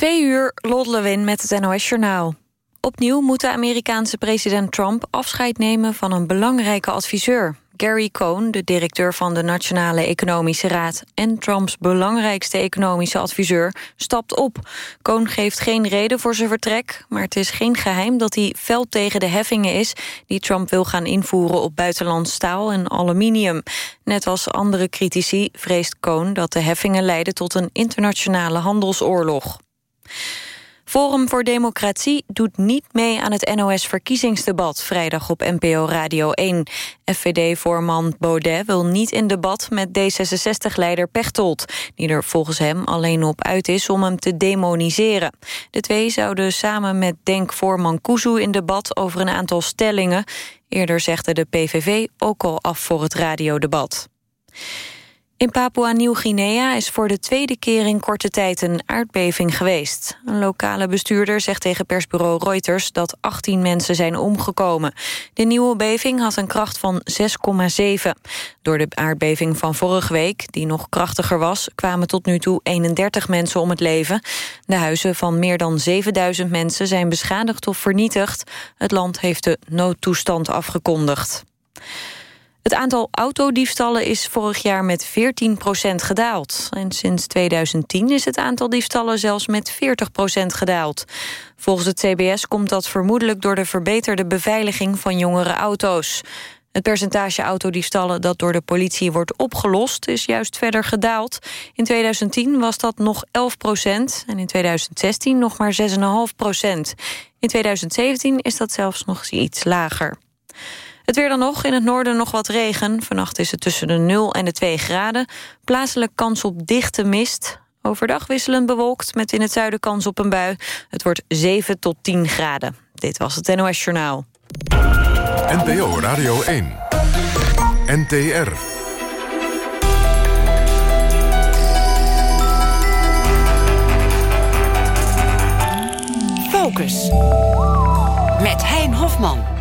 Twee uur, Lot met het NOS-journaal. Opnieuw moet de Amerikaanse president Trump afscheid nemen van een belangrijke adviseur. Gary Cohn, de directeur van de Nationale Economische Raad... en Trumps belangrijkste economische adviseur, stapt op. Cohn geeft geen reden voor zijn vertrek... maar het is geen geheim dat hij fel tegen de heffingen is... die Trump wil gaan invoeren op buitenlands staal en aluminium. Net als andere critici vreest Cohn dat de heffingen leiden... tot een internationale handelsoorlog. Forum voor Democratie doet niet mee aan het NOS-verkiezingsdebat... vrijdag op NPO Radio 1. FVD-voorman Baudet wil niet in debat met D66-leider Pechtold... die er volgens hem alleen op uit is om hem te demoniseren. De twee zouden samen met Denk-voorman Kuzu in debat over een aantal stellingen. Eerder zegde de PVV ook al af voor het radiodebat. In Papua-Nieuw-Guinea is voor de tweede keer in korte tijd een aardbeving geweest. Een lokale bestuurder zegt tegen persbureau Reuters dat 18 mensen zijn omgekomen. De nieuwe beving had een kracht van 6,7. Door de aardbeving van vorige week, die nog krachtiger was... kwamen tot nu toe 31 mensen om het leven. De huizen van meer dan 7000 mensen zijn beschadigd of vernietigd. Het land heeft de noodtoestand afgekondigd. Het aantal autodiefstallen is vorig jaar met 14% gedaald. En sinds 2010 is het aantal diefstallen zelfs met 40% gedaald. Volgens het CBS komt dat vermoedelijk door de verbeterde beveiliging van jongere auto's. Het percentage autodiefstallen dat door de politie wordt opgelost... is juist verder gedaald. In 2010 was dat nog 11 procent en in 2016 nog maar 6,5 procent. In 2017 is dat zelfs nog iets lager. Het weer dan nog, in het noorden nog wat regen. Vannacht is het tussen de 0 en de 2 graden. Plaatselijk kans op dichte mist. Overdag wisselend bewolkt, met in het zuiden kans op een bui. Het wordt 7 tot 10 graden. Dit was het NOS Journaal. NPO Radio 1. NTR. Focus. Met Hein Hofman.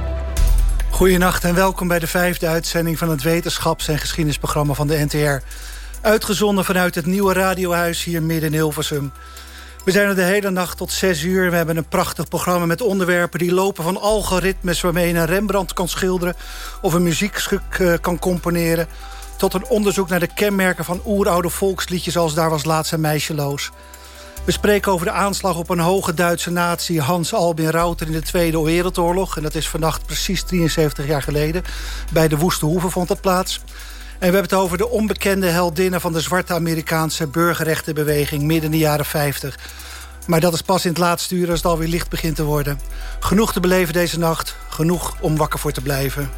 Goedenacht en welkom bij de vijfde uitzending van het wetenschaps- en geschiedenisprogramma van de NTR. Uitgezonden vanuit het nieuwe radiohuis hier midden in Hilversum. We zijn er de hele nacht tot zes uur. We hebben een prachtig programma met onderwerpen die lopen van algoritmes... waarmee je een Rembrandt kan schilderen of een muziekstuk uh, kan componeren... tot een onderzoek naar de kenmerken van oeroude volksliedjes... als Daar was laatst een meisjeloos. We spreken over de aanslag op een hoge Duitse natie... Hans Albin Rauter in de Tweede Wereldoorlog. En dat is vannacht precies 73 jaar geleden. Bij de Woeste Hoeve vond dat plaats. En we hebben het over de onbekende heldinnen... van de zwarte Amerikaanse burgerrechtenbeweging midden in de jaren 50. Maar dat is pas in het laatste uur als het alweer licht begint te worden. Genoeg te beleven deze nacht. Genoeg om wakker voor te blijven.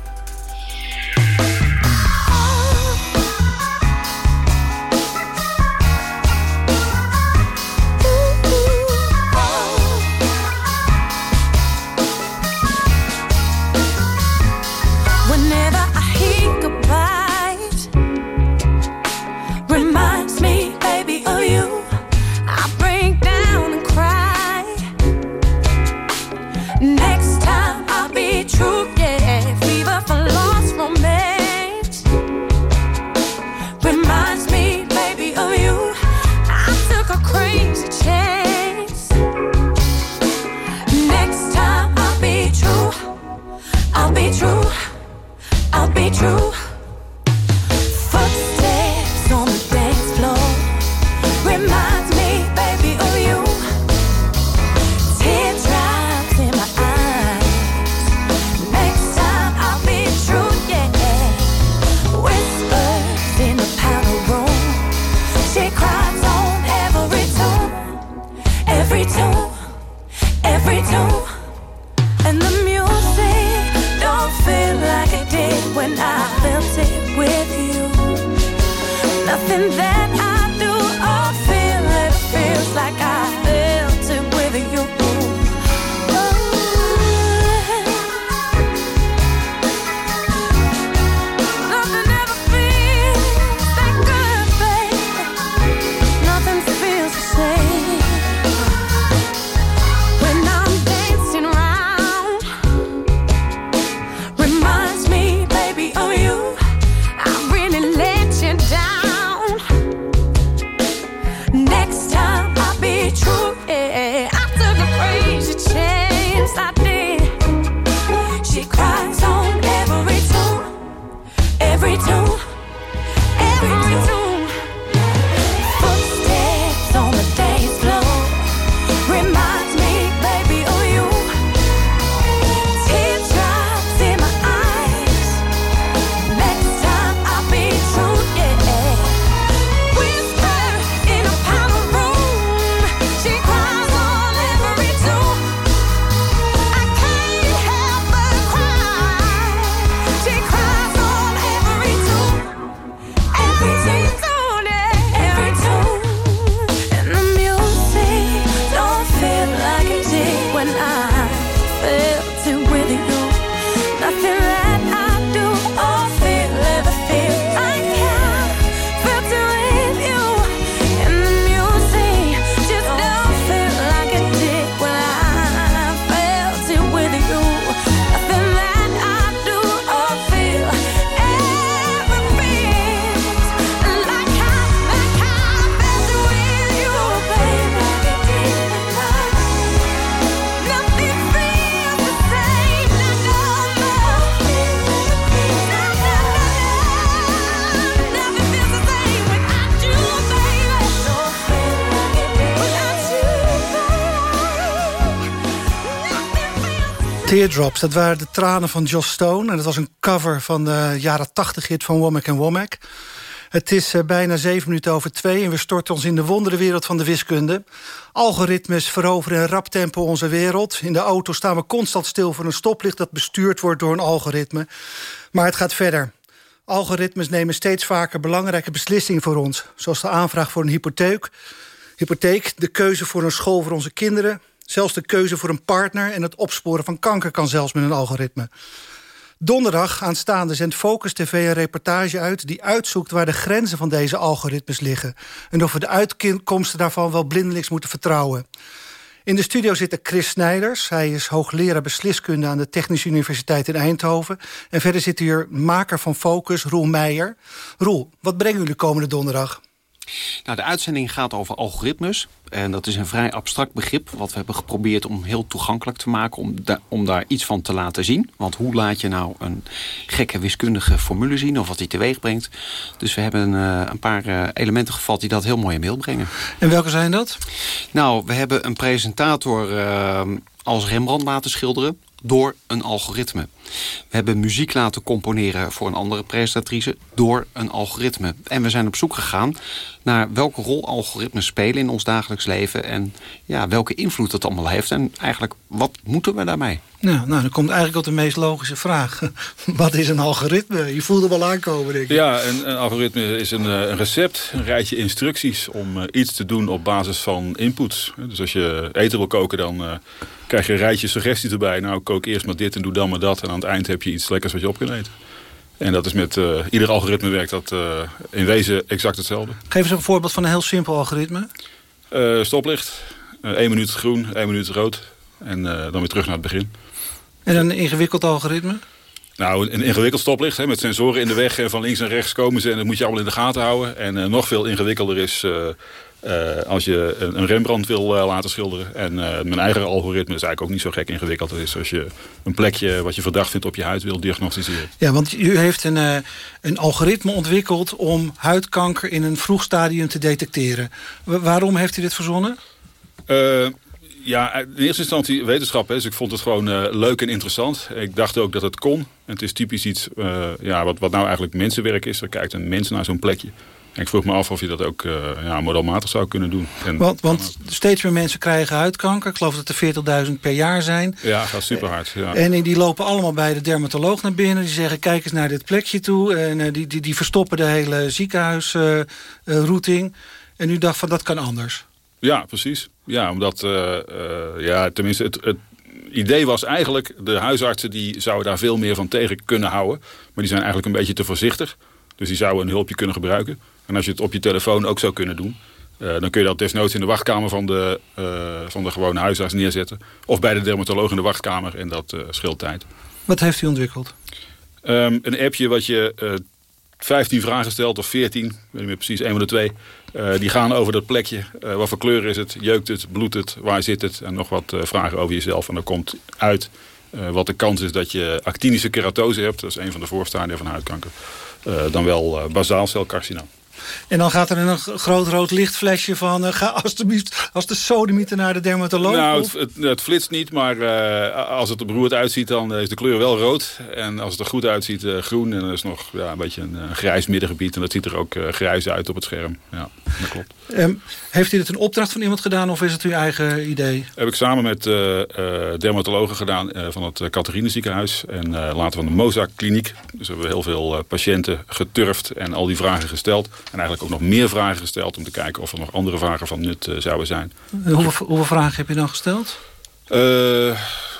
Teardrops, dat waren de tranen van Joss Stone. En dat was een cover van de jaren 80 hit van Womack Womack. Het is uh, bijna zeven minuten over twee... en we storten ons in de wonderenwereld van de wiskunde. Algoritmes veroveren in rap tempo onze wereld. In de auto staan we constant stil voor een stoplicht... dat bestuurd wordt door een algoritme. Maar het gaat verder. Algoritmes nemen steeds vaker belangrijke beslissingen voor ons. Zoals de aanvraag voor een hypotheek... hypotheek, de keuze voor een school voor onze kinderen... zelfs de keuze voor een partner... en het opsporen van kanker kan zelfs met een algoritme. Donderdag aanstaande zendt Focus TV een reportage uit... die uitzoekt waar de grenzen van deze algoritmes liggen... en of we de uitkomsten daarvan wel blindelings moeten vertrouwen. In de studio zit Chris Snijders. Hij is hoogleraar besliskunde aan de Technische Universiteit in Eindhoven. En verder zit hier maker van Focus, Roel Meijer. Roel, wat brengen jullie komende donderdag? Nou, de uitzending gaat over algoritmes. En dat is een vrij abstract begrip... wat we hebben geprobeerd om heel toegankelijk te maken... om, om daar iets van te laten zien. Want hoe laat je nou een gekke wiskundige formule zien... of wat die teweeg brengt. Dus we hebben uh, een paar uh, elementen gevat die dat heel mooi in beeld brengen. En welke zijn dat? Nou, we hebben een presentator uh, als Rembrandt laten schilderen door een algoritme. We hebben muziek laten componeren voor een andere presentatrice door een algoritme. En we zijn op zoek gegaan naar welke rol algoritmes spelen in ons dagelijks leven... en ja, welke invloed dat allemaal heeft. En eigenlijk, wat moeten we daarmee? Nou, nou, dan komt eigenlijk op de meest logische vraag. Wat is een algoritme? Je voelde wel aankomen, denk ik. Ja, een, een algoritme is een, een, recept, een rijtje instructies... om uh, iets te doen op basis van inputs. Dus als je eten wil koken, dan uh, krijg je een rijtje suggesties erbij. Nou, kook eerst maar dit en doe dan maar dat. En aan het eind heb je iets lekkers wat je op kunt eten. En dat is met uh, ieder algoritme werkt dat uh, in wezen exact hetzelfde. Geef eens een voorbeeld van een heel simpel algoritme. Uh, stoplicht, één minuut groen, één minuut rood. En dan weer terug naar het begin. En een ingewikkeld algoritme? Nou, een ingewikkeld stoplicht hè, met sensoren in de weg. En van links en rechts komen ze en dat moet je allemaal in de gaten houden. En nog veel ingewikkelder is uh, als je een, een Rembrandt wil uh, laten schilderen. En uh, mijn eigen algoritme is eigenlijk ook niet zo gek ingewikkeld. Dat is als je een plekje wat je verdacht vindt op je huid wil diagnosticeren. Ja, want u heeft een, een algoritme ontwikkeld om huidkanker in een vroeg stadium te detecteren. waarom heeft u dit verzonnen? ja, in eerste instantie wetenschap. Hè, dus ik vond het gewoon leuk en interessant. Ik dacht ook dat het kon. het is typisch iets ja, wat, wat nou eigenlijk mensenwerk is. Er kijkt een mens naar zo'n plekje ik vroeg me af of je dat ook uh, ja, modelmatig zou kunnen doen. En, want, want steeds meer mensen krijgen huidkanker. Ik geloof dat er 40.000 per jaar zijn. Ja, gaat super hard. Ja. En die lopen allemaal bij de dermatoloog naar binnen. Die zeggen, kijk eens naar dit plekje toe. En uh, die, die, die verstoppen de hele ziekenhuisrouting. En u dacht van, dat kan anders. Ja, precies. Ja, omdat, ja, tenminste, het, het idee was eigenlijk... de huisartsen die zouden daar veel meer van tegen kunnen houden. Maar die zijn eigenlijk een beetje te voorzichtig. Dus die zouden een hulpje kunnen gebruiken. En als je het op je telefoon ook zou kunnen doen... Uh, dan kun je dat desnoods in de wachtkamer van de, uh, van de gewone huisarts neerzetten. Of bij de dermatoloog in de wachtkamer en dat uh, scheelt tijd. Wat heeft u ontwikkeld? Um, een appje wat je 15 vragen stelt of 14, weet niet meer precies, één van de twee. die gaan over dat plekje. wat voor kleur is het? Jeukt het? Bloedt het? Waar zit het? En nog wat vragen over jezelf. En dan komt uit wat de kans is dat je actinische keratose hebt. Dat is een van de voorstadiën van huidkanker. dan wel bazaal celcarcinoom. En dan gaat er een groot rood lichtflesje van... Uh, ga alsjeblieft als de sodemieter naar de dermatoloog. Nou, het, het, het, flitst niet, maar uh, als het er beroerd uitziet... dan is de kleur wel rood. En als het er goed uitziet, uh, groen. En dan is nog ja, een beetje een, grijs middengebied. En dat ziet er ook grijs uit op het scherm. Ja, dat klopt. Um, heeft u dit een opdracht van iemand gedaan of is het uw eigen idee? Heb ik samen met dermatologen gedaan van het Catharine ziekenhuis. En later van de Mozart kliniek. Dus hebben we heel veel patiënten geturfd en al die vragen gesteld. En eigenlijk ook nog meer vragen gesteld om te kijken of er nog andere vragen van nut uh, zouden zijn. Hoeveel, hoeveel, vragen heb je dan gesteld? Uh,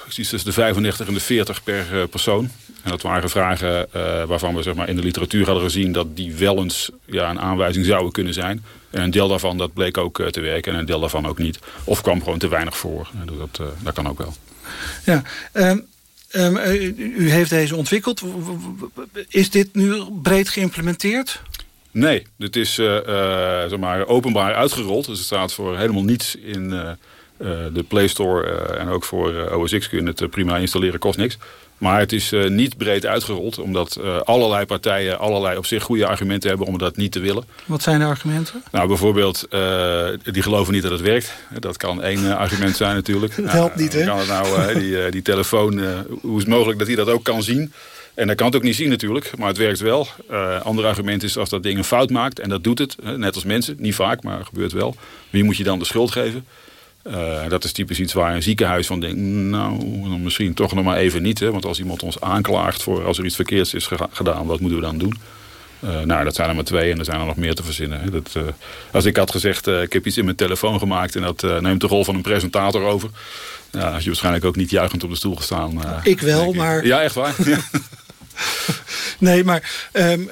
ik zie tussen de 35 en de 40 per persoon. En dat waren vragen waarvan we zeg maar, in de literatuur hadden gezien dat die wel eens ja, een aanwijzing zouden kunnen zijn. En een deel daarvan dat bleek ook te werken en een deel daarvan ook niet. Of kwam gewoon te weinig voor. Dus dat, dat kan ook wel. Ja, um, um, u heeft deze ontwikkeld. Is dit nu breed geïmplementeerd? Nee, dit is uh, zeg maar openbaar uitgerold. Dus het staat voor helemaal niets in uh, de Play Store. en ook voor OS X kun je het prima installeren, kost niks. Maar het is uh, niet breed uitgerold, omdat uh, allerlei partijen allerlei op zich goede argumenten hebben om dat niet te willen. Wat zijn de argumenten? Nou, bijvoorbeeld, uh, die geloven niet dat het werkt. Dat kan één argument zijn natuurlijk. Dat helpt niet, hè? Kan het nou, die, die telefoon, hoe is het mogelijk dat hij dat ook kan zien? En dat kan het ook niet zien natuurlijk, maar het werkt wel. Uh, ander argument is als dat ding een fout maakt, en dat doet het, net als mensen, niet vaak, maar gebeurt wel. Wie moet je dan de schuld geven? Uh, dat is typisch iets waar een ziekenhuis van denkt... nou, misschien toch nog maar even niet. Hè? Want als iemand ons aanklaagt voor als er iets verkeerds is gedaan... wat moeten we dan doen? Uh, nou, dat zijn er maar twee en er zijn er nog meer te verzinnen. Hè? Dat, uh, als ik had gezegd, ik heb iets in mijn telefoon gemaakt... en dat neemt de rol van een presentator over... Ja, had je waarschijnlijk ook niet juichend op de stoel gestaan. ik wel, maar... Ja, echt waar. nee, maar um,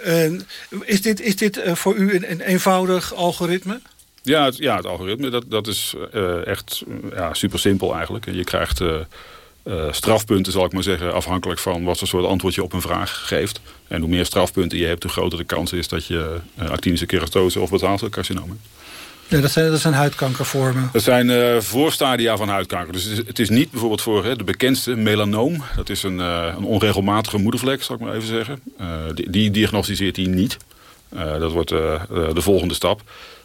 is dit, is dit voor u een, een eenvoudig algoritme? Ja, het, ja, het algoritme dat, dat is uh, echt ja, super simpel eigenlijk. Je krijgt strafpunten, zal ik maar zeggen, afhankelijk van wat voor soort antwoord je op een vraag geeft. En hoe meer strafpunten je hebt, hoe groter de kans is dat je actinische keratose of betaalcelcarcinoom hebt. Ja, dat zijn, dat zijn huidkankervormen. Dat zijn uh, voorstadia van huidkanker. Dus het is, het is niet bijvoorbeeld voor hè, de bekendste melanoom. Dat is een, uh, een onregelmatige moedervlek, zal ik maar even zeggen. Uh, die, die diagnosticeert hij niet. dat wordt de volgende stap.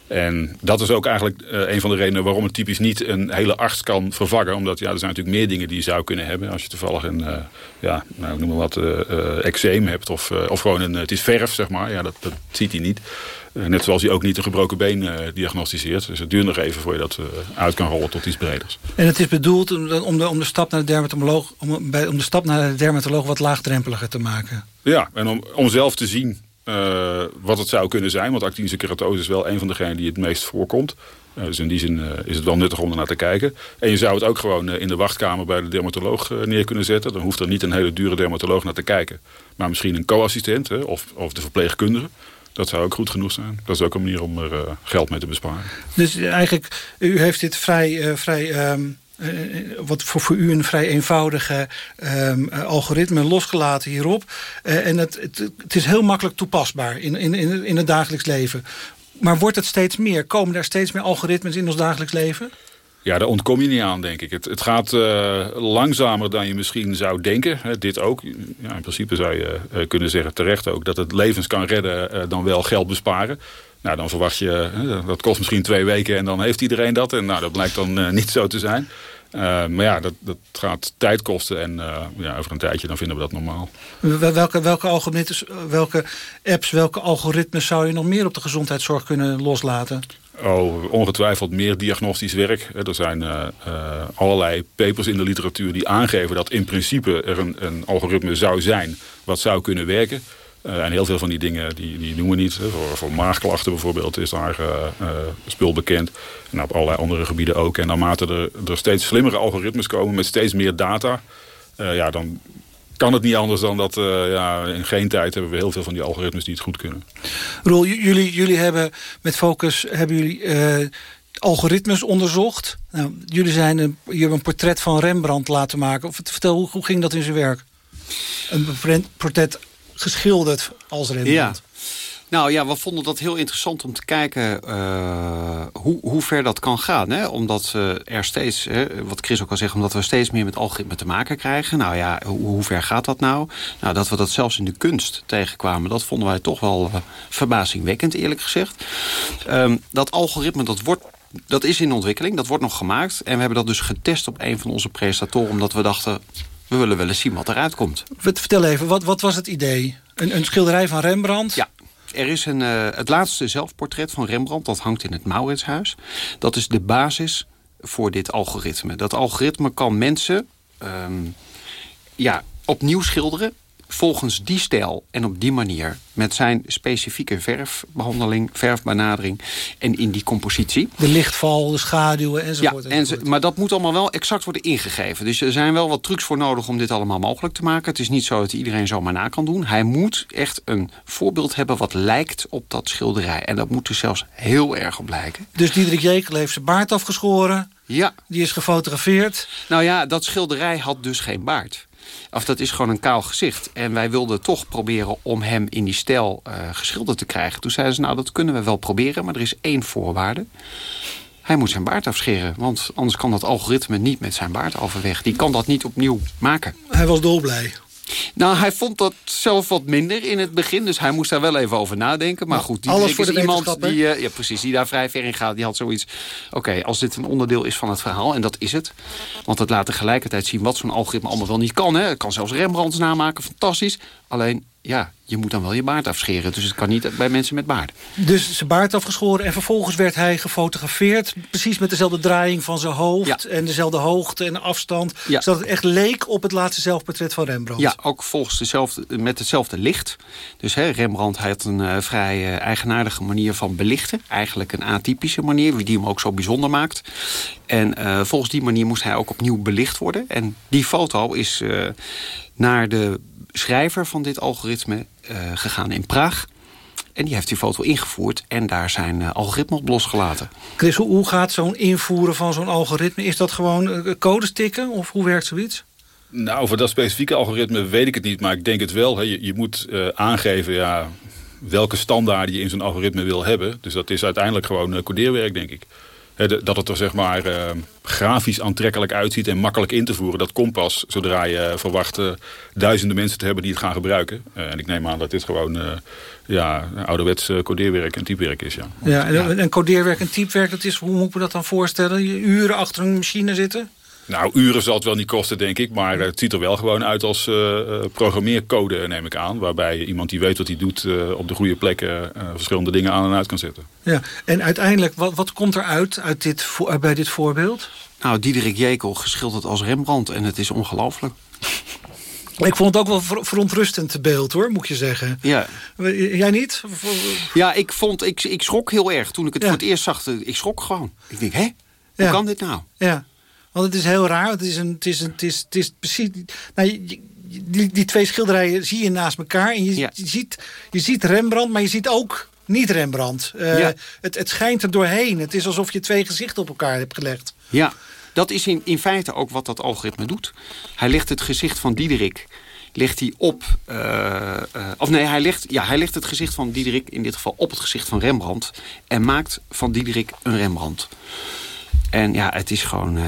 En dat is ook eigenlijk een van de redenen waarom het typisch niet een hele arts kan vervangen. Omdat ja, er zijn natuurlijk meer dingen die je zou kunnen hebben. Als je toevallig een, uh, ja, nou, noem maar wat, eczeem hebt of, of gewoon een, het is verf, zeg maar. Ja, dat, dat ziet hij niet. Net zoals hij ook niet een gebroken been diagnosticeert. Dus het duurt nog even voor je dat uit kan rollen tot iets breders. En het is bedoeld om de, om de, stap, naar de, dermatoloog, om, bij, om de stap naar de dermatoloog wat laagdrempeliger te maken. Ja, en om, om zelf te zien uh, wat het zou kunnen zijn. Want actinische keratose is wel een van degenen die het meest voorkomt. Uh, dus in die zin uh, is het wel nuttig om er naar te kijken. En je zou het ook gewoon in de wachtkamer bij de dermatoloog neer kunnen zetten. Dan hoeft er niet een hele dure dermatoloog naar te kijken. Maar misschien een co-assistent of, of de verpleegkundige. Dat zou ook goed genoeg zijn. Dat is ook een manier om er geld mee te besparen. Dus eigenlijk, u heeft dit vrij... vrij um uh, wat voor, voor u een vrij eenvoudige um, algoritme losgelaten hierop. En het, het, het, is heel makkelijk toepasbaar in, in, in het dagelijks leven. Maar wordt het steeds meer? Komen daar steeds meer algoritmes in ons dagelijks leven? Ja, daar ontkom je niet aan, denk ik. Het, het gaat uh, langzamer dan je misschien zou denken. Dit ook. Ja, in principe zou je uh, kunnen zeggen, terecht ook... dat het levens kan redden uh, dan wel geld besparen. Nou, dan verwacht je, dat kost misschien twee weken en dan heeft iedereen dat. En nou, dat blijkt dan niet zo te zijn. Maar ja, dat, dat gaat tijd kosten en ja, over een tijdje dan vinden we dat normaal. Welke, welke, algoritmes, welke apps, welke algoritmes zou je nog meer op de gezondheidszorg kunnen loslaten? Oh, ongetwijfeld meer diagnostisch werk. Er zijn uh, allerlei papers in de literatuur die aangeven dat in principe er een, een algoritme zou zijn wat zou kunnen werken. Uh, en heel veel van die dingen die, die doen we niet. Voor, voor maagklachten bijvoorbeeld is daar spul bekend. En op allerlei andere gebieden ook. En naarmate er, er steeds slimmere algoritmes komen met steeds meer data... ja, dan kan het niet anders dan dat ja, in geen tijd hebben we heel veel van die algoritmes die het goed kunnen. Roel, jullie, jullie hebben met Focus hebben jullie, algoritmes onderzocht. Nou, jullie zijn een, je hebben een portret van Rembrandt laten maken. Vertel, hoe, hoe ging dat in zijn werk? Een portret geschilderd als Rembrandt. Ja. Nou ja, we vonden dat heel interessant om te kijken uh, hoe, hoe ver dat kan gaan. Hè? Omdat uh, er steeds, wat Chris ook al zegt, omdat we steeds meer met algoritmen te maken krijgen. Nou ja, hoe, hoe, ver gaat dat nou? Nou, dat we dat zelfs in de kunst tegenkwamen, dat vonden wij toch wel uh, verbazingwekkend eerlijk gezegd. Um, dat algoritme, dat wordt dat is in ontwikkeling, dat wordt nog gemaakt. En we hebben dat dus getest op een van onze presentatoren... omdat we dachten, we willen wel eens zien wat eruit komt. Vertel even, wat, wat was het idee? Een, een schilderij van Rembrandt? Ja. Er is een, uh, het laatste zelfportret van Rembrandt, dat hangt in het Mauritshuis. Dat is de basis voor dit algoritme. Dat algoritme kan mensen um, ja, opnieuw schilderen volgens die stijl en op die manier... met zijn specifieke verfbehandeling, verfbenadering en in die compositie. De lichtval, de schaduwen enzovoort. Ja, en maar dat moet allemaal wel exact worden ingegeven. Dus er zijn wel wat trucs voor nodig om dit allemaal mogelijk te maken. Het is niet zo dat iedereen zomaar na kan doen. Hij moet echt een voorbeeld hebben wat lijkt op dat schilderij. En dat moet er zelfs heel erg op lijken. Dus Diederik Jekel heeft zijn baard afgeschoren... Ja. Die is gefotografeerd. Nou ja, dat schilderij had dus geen baard. Of dat is gewoon een kaal gezicht. En wij wilden toch proberen om hem in die stijl uh, geschilderd te krijgen. Toen zeiden ze, nou dat kunnen we wel proberen, maar er is één voorwaarde. Hij moet zijn baard afscheren, want anders kan dat algoritme niet met zijn baard overweg. Die kan dat niet opnieuw maken. Hij was dolblij. Nou, hij vond dat zelf wat minder in het begin. Dus hij moest daar wel even over nadenken. Maar goed, die alles voor is iemand die, eh, ja, precies, die daar vrij ver in gaat. Die had zoiets, oké, als dit een onderdeel is van het verhaal... en dat is het. Want het laat tegelijkertijd zien wat zo'n algoritme allemaal wel niet kan. Hè. Het kan zelfs Rembrandts namaken, fantastisch. Alleen, ja, je moet dan wel je baard afscheren. Dus het kan niet bij mensen met baard. Dus zijn baard afgeschoren en vervolgens werd hij gefotografeerd. Precies met dezelfde draaiing van zijn hoofd. Ja. En dezelfde hoogte en afstand. Ja. Zodat het echt leek op het laatste zelfportret van Rembrandt. Ja, ook volgens dezelfde, met hetzelfde licht. Dus hè, Rembrandt had een eh, vrij eh, eigenaardige manier van belichten. Eigenlijk een atypische manier, die hem ook zo bijzonder maakt. En eh, volgens die manier moest hij ook opnieuw belicht worden. En die foto is naar de schrijver van dit algoritme gegaan in Praag. En die heeft die foto ingevoerd en daar zijn uh, algoritme op losgelaten. Chris, hoe, gaat zo'n invoeren van zo'n algoritme? Is dat gewoon eh, codes tikken of hoe werkt zoiets? Nou, voor dat specifieke algoritme weet ik het niet, maar ik denk het wel. Hè. Je, je moet uh, aangeven ja, welke standaarden je in zo'n algoritme wil hebben. Dus dat is uiteindelijk gewoon uh, codeerwerk, denk ik. De, dat het er zeg maar uh, grafisch aantrekkelijk uitziet en makkelijk in te voeren. Dat komt pas zodra je verwacht duizenden mensen te hebben die het gaan gebruiken. en ik neem aan dat dit gewoon ja, ouderwets codeerwerk en typewerk is. Ja. Ja, en, en codeerwerk en typewerk, dat is, hoe moet ik me dat dan voorstellen? Je uren achter een machine zitten? Nou, uren zal het wel niet kosten, denk ik. Maar het ziet er wel gewoon uit als uh, programmeercode, neem ik aan. Waarbij iemand die weet wat hij doet uh, op de goede plekken verschillende dingen aan en uit kan zetten. Ja, en uiteindelijk, wat, wat komt er uit, uit dit, bij dit voorbeeld? Nou, Diederik Jekel geschilderd als Rembrandt. En het is ongelooflijk. Ik vond het ook wel verontrustend beeld, hoor, moet je zeggen. Ja. Jij niet? Ja, ik, vond, ik, ik schrok heel erg. Toen ik het ja. voor het eerst zag, ik schrok gewoon. Ik denk, hé, hoe ja. kan dit nou? Ja. Want het is heel raar. Het is, een, het is, een, het is, het is precies. Nou, je, die, die twee schilderijen zie je naast elkaar. En je, ja. je, ziet, je ziet Rembrandt, maar je ziet ook niet Rembrandt. Uh, ja. het, het schijnt er doorheen. Het is alsof je twee gezichten op elkaar hebt gelegd. Ja, dat is in, in feite ook wat dat algoritme doet. Hij legt het gezicht van Diederik legt hij op... Uh, uh, of nee, hij legt, ja, hij legt het gezicht van Diederik... in dit geval op het gezicht van Rembrandt... en maakt van Diederik een Rembrandt. En ja, het is gewoon... Uh,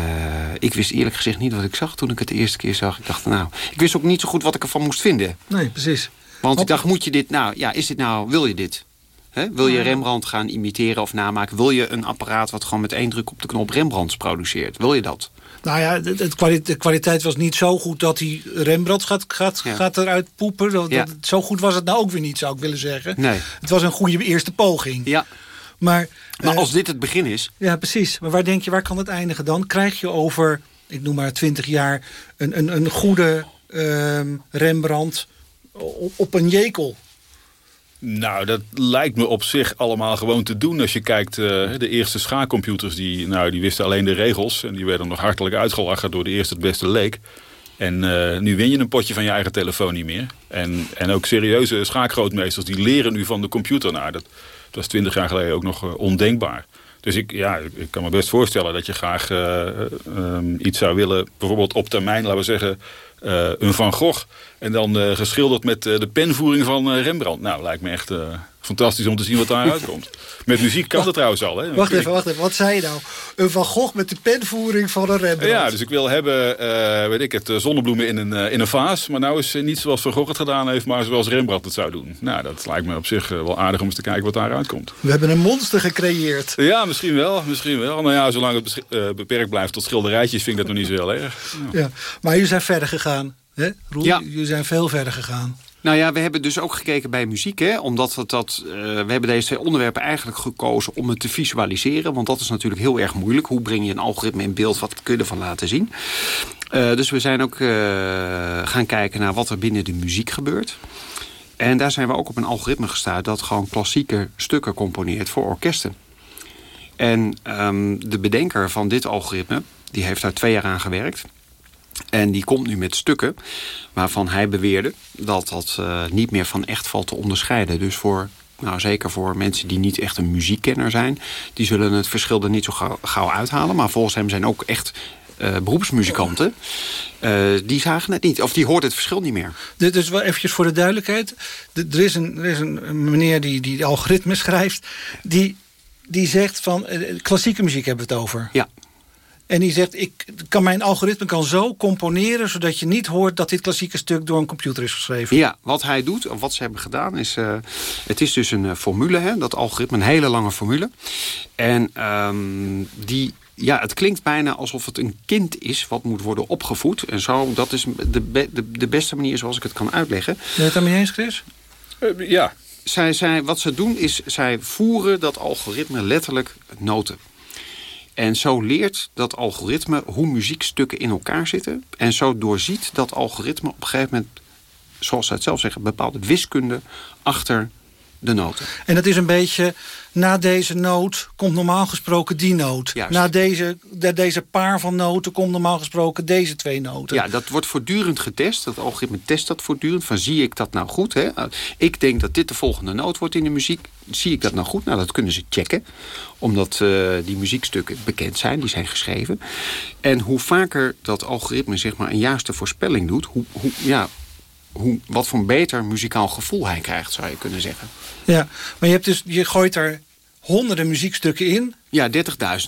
ik wist eerlijk gezegd niet wat ik zag toen ik het de eerste keer zag. Ik dacht, nou... Ik wist ook niet zo goed wat ik ervan moest vinden. Nee, precies. Want ik dacht, moet je dit nou... Ja, is dit nou... Wil je dit? He? Wil je Rembrandt gaan imiteren of namaken? Wil je een apparaat wat gewoon met één druk op de knop Rembrandts produceert? Wil je dat? Nou ja, de, de kwaliteit was niet zo goed dat hij Rembrandt gaat, gaat, ja. gaat eruit poepen. Dat, ja. dat, zo goed was het nou ook weer niet, zou ik willen zeggen. Nee. Het was een goede eerste poging. Ja. Maar, maar als uh, dit het begin is... Ja, precies. Maar waar denk je, waar kan het eindigen dan? Krijg je over, ik noem maar twintig jaar... een, een, een goede uh, Rembrandt op, op een jekel? Nou, dat lijkt me op zich allemaal gewoon te doen. Als je kijkt, uh, de eerste schaakcomputers, die, nou, die wisten alleen de regels. En die werden nog hartelijk uitgelachen door de eerste het beste leek. En uh, nu win je een potje van je eigen telefoon niet meer. En, en ook serieuze schaakgrootmeesters, die leren nu van de computer. Nou, dat, dat was twintig jaar geleden ook nog uh, ondenkbaar. Dus ik, ja, ik kan me best voorstellen dat je graag um, iets zou willen... bijvoorbeeld op termijn, laten we zeggen, een Van Gogh... En dan geschilderd met de penvoering van Rembrandt. Nou, lijkt me echt fantastisch om te zien wat daaruit komt. Met muziek kan dat trouwens al. Hè? Wacht even, wacht even. Wat zei je nou? Een Van Gogh met de penvoering van een Rembrandt. Ja, dus ik wil hebben, weet ik het, zonnebloemen in een, in een vaas. Maar nou is niet zoals Van Gogh het gedaan heeft, maar zoals Rembrandt het zou doen. Nou, dat lijkt me op zich wel aardig om eens te kijken wat daaruit komt. We hebben een monster gecreëerd. Ja, misschien wel. Misschien wel. Nou ja, zolang het beperkt blijft tot schilderijtjes vind ik dat nog niet zo heel erg. Ja. ja. Maar jullie zijn verder gegaan. Hè? Roel, ja. jullie zijn veel verder gegaan. Nou ja, we hebben dus ook gekeken bij muziek. Hè? Omdat we, dat, uh, we hebben deze twee onderwerpen eigenlijk gekozen om het te visualiseren. Want dat is natuurlijk heel erg moeilijk. Hoe breng je een algoritme in beeld? Wat kun je ervan laten zien? Uh, dus we zijn ook uh, gaan kijken naar wat er binnen de muziek gebeurt. En daar zijn we ook op een algoritme gestuurd... dat gewoon klassieke stukken componeert voor orkesten. En um, de bedenker van dit algoritme... die heeft daar twee jaar aan gewerkt... En die komt nu met stukken waarvan hij beweerde dat dat uh, niet meer van echt valt te onderscheiden. Dus voor, nou zeker voor mensen die niet echt een muziekkenner zijn... die zullen het verschil er niet zo gauw, gauw uithalen. Maar volgens hem zijn ook echt uh, beroepsmuzikanten... Uh, die zagen het niet, of die hoorden het verschil niet meer. Dus wel eventjes voor de duidelijkheid. De, er, is een, er is een meneer die, die algoritmes schrijft... die, die zegt van, klassieke muziek hebben we het over. Ja. En die zegt, ik kan mijn algoritme kan zo componeren... zodat je niet hoort dat dit klassieke stuk door een computer is geschreven. Ja, wat hij doet, of wat ze hebben gedaan... is, uh, het is dus een uh, formule, hè, dat algoritme, een hele lange formule. En um, die ja, het klinkt bijna alsof het een kind is wat moet worden opgevoed. En zo, dat is de, be de, de beste manier zoals ik het kan uitleggen. Ben je het daarmee eens, Chris? Uh, ja. Zij, zij, wat ze doen is, zij voeren dat algoritme letterlijk noten. En zo leert dat algoritme hoe muziekstukken in elkaar zitten. En zo doorziet dat algoritme op een gegeven moment, zoals zij het zelf zeggen, bepaalde wiskunde achter de noten. En dat is een beetje, na deze noot komt normaal gesproken die noot. Juist. Na deze, de, deze paar van noten komt normaal gesproken deze twee noten. Ja, dat wordt voortdurend getest. Dat algoritme test dat voortdurend. Van zie ik dat nou goed? Hè? Ik denk dat dit de volgende noot wordt in de muziek. Zie ik dat nou goed? Nou, dat kunnen ze checken. Omdat uh, die muziekstukken bekend zijn. Die zijn geschreven. En hoe vaker dat algoritme zeg maar, een juiste voorspelling doet... hoe, hoe ja, hoe, wat voor een beter muzikaal gevoel hij krijgt, zou je kunnen zeggen. Ja, maar je, hebt dus, je gooit er honderden muziekstukken in. Ja, 30.000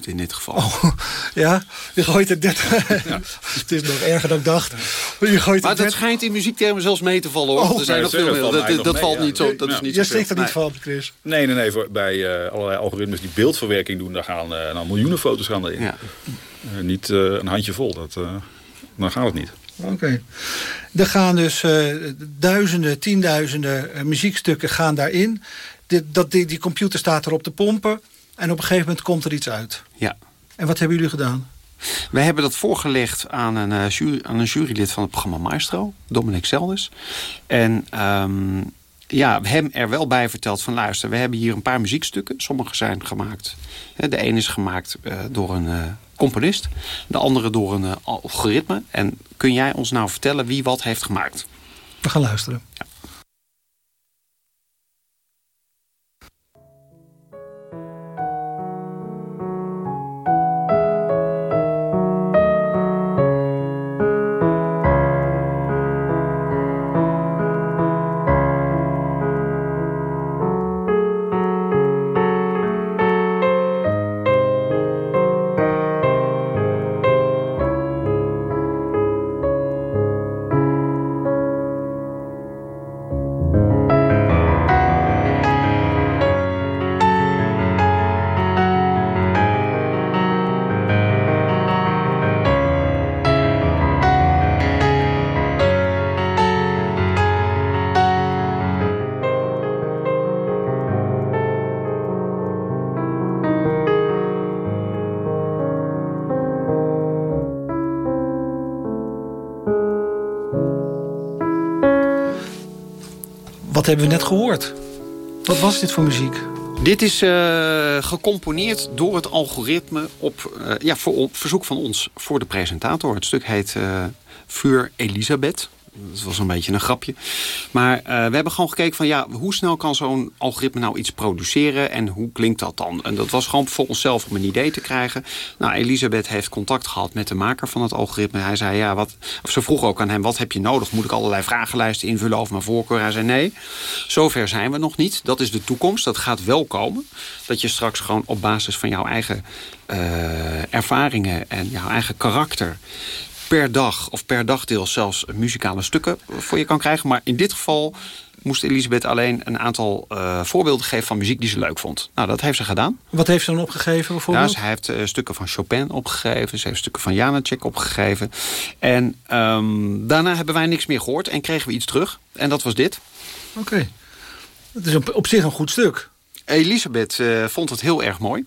in dit geval. Oh, ja, je gooit er 30. Ja. het is nog erger dan ik dacht. Maar, je gooit maar dat schijnt in muziektermen zelfs mee te vallen. Hoor. Oh, er zijn nog veel meer. Dat, dat, valt niet zo. Dat ja. is niet je stikt er niet van, Chris. Nee, nee, nee. Voor, bij uh, allerlei algoritmes die beeldverwerking doen, daar gaan uh, nou, miljoenen foto's gaan erin. Ja. Uh, niet een handje vol. Dat, dan gaat het niet. Oké. Okay. Er gaan dus uh, duizenden, tienduizenden uh, muziekstukken gaan daarin. Die, dat, die, die computer staat erop te pompen. En op een gegeven moment komt er iets uit. Ja. En wat hebben jullie gedaan? Wij hebben dat voorgelegd aan een, uh, jury, aan een jurylid van het programma Maestro, Dominic Zelders. En um, ja, hem er wel bij verteld van luister, we hebben hier een paar muziekstukken. Sommige zijn gemaakt. De een is gemaakt uh, door een componist. De andere door een uh, algoritme. En kun jij ons nou vertellen wie wat heeft gemaakt? We gaan luisteren. Hebben we net gehoord? Wat was dit voor muziek? Dit is uh, gecomponeerd door het algoritme op, uh, ja, voor, op verzoek van ons voor de presentator. Het stuk heet uh, Vuur Elisabeth. Dat was een beetje een grapje. Maar uh, we hebben gewoon gekeken van ja, hoe snel kan zo'n algoritme nou iets produceren en hoe klinkt dat dan? En dat was gewoon voor onszelf om een idee te krijgen. Nou, Elisabeth heeft contact gehad met de maker van het algoritme. Hij zei ja, wat, of ze vroeg ook aan hem, wat heb je nodig? Moet ik allerlei vragenlijsten invullen over mijn voorkeur? Hij zei nee, zover zijn we nog niet. Dat is de toekomst, dat gaat wel komen. Dat je straks gewoon op basis van jouw eigen uh, ervaringen en jouw eigen karakter per dag of per dagdeel zelfs muzikale stukken voor je kan krijgen. Maar in dit geval moest Elisabeth alleen een aantal uh, voorbeelden geven van muziek die ze leuk vond. Nou, dat heeft ze gedaan. Wat heeft ze dan opgegeven bijvoorbeeld? Ja, ze heeft uh, stukken van Chopin opgegeven. Ze heeft stukken van Janacek opgegeven. En um, daarna hebben wij niks meer gehoord en kregen we iets terug. En dat was dit. Oké. Okay. Het is op, op, zich een goed stuk. Elisabeth uh, vond het heel erg mooi.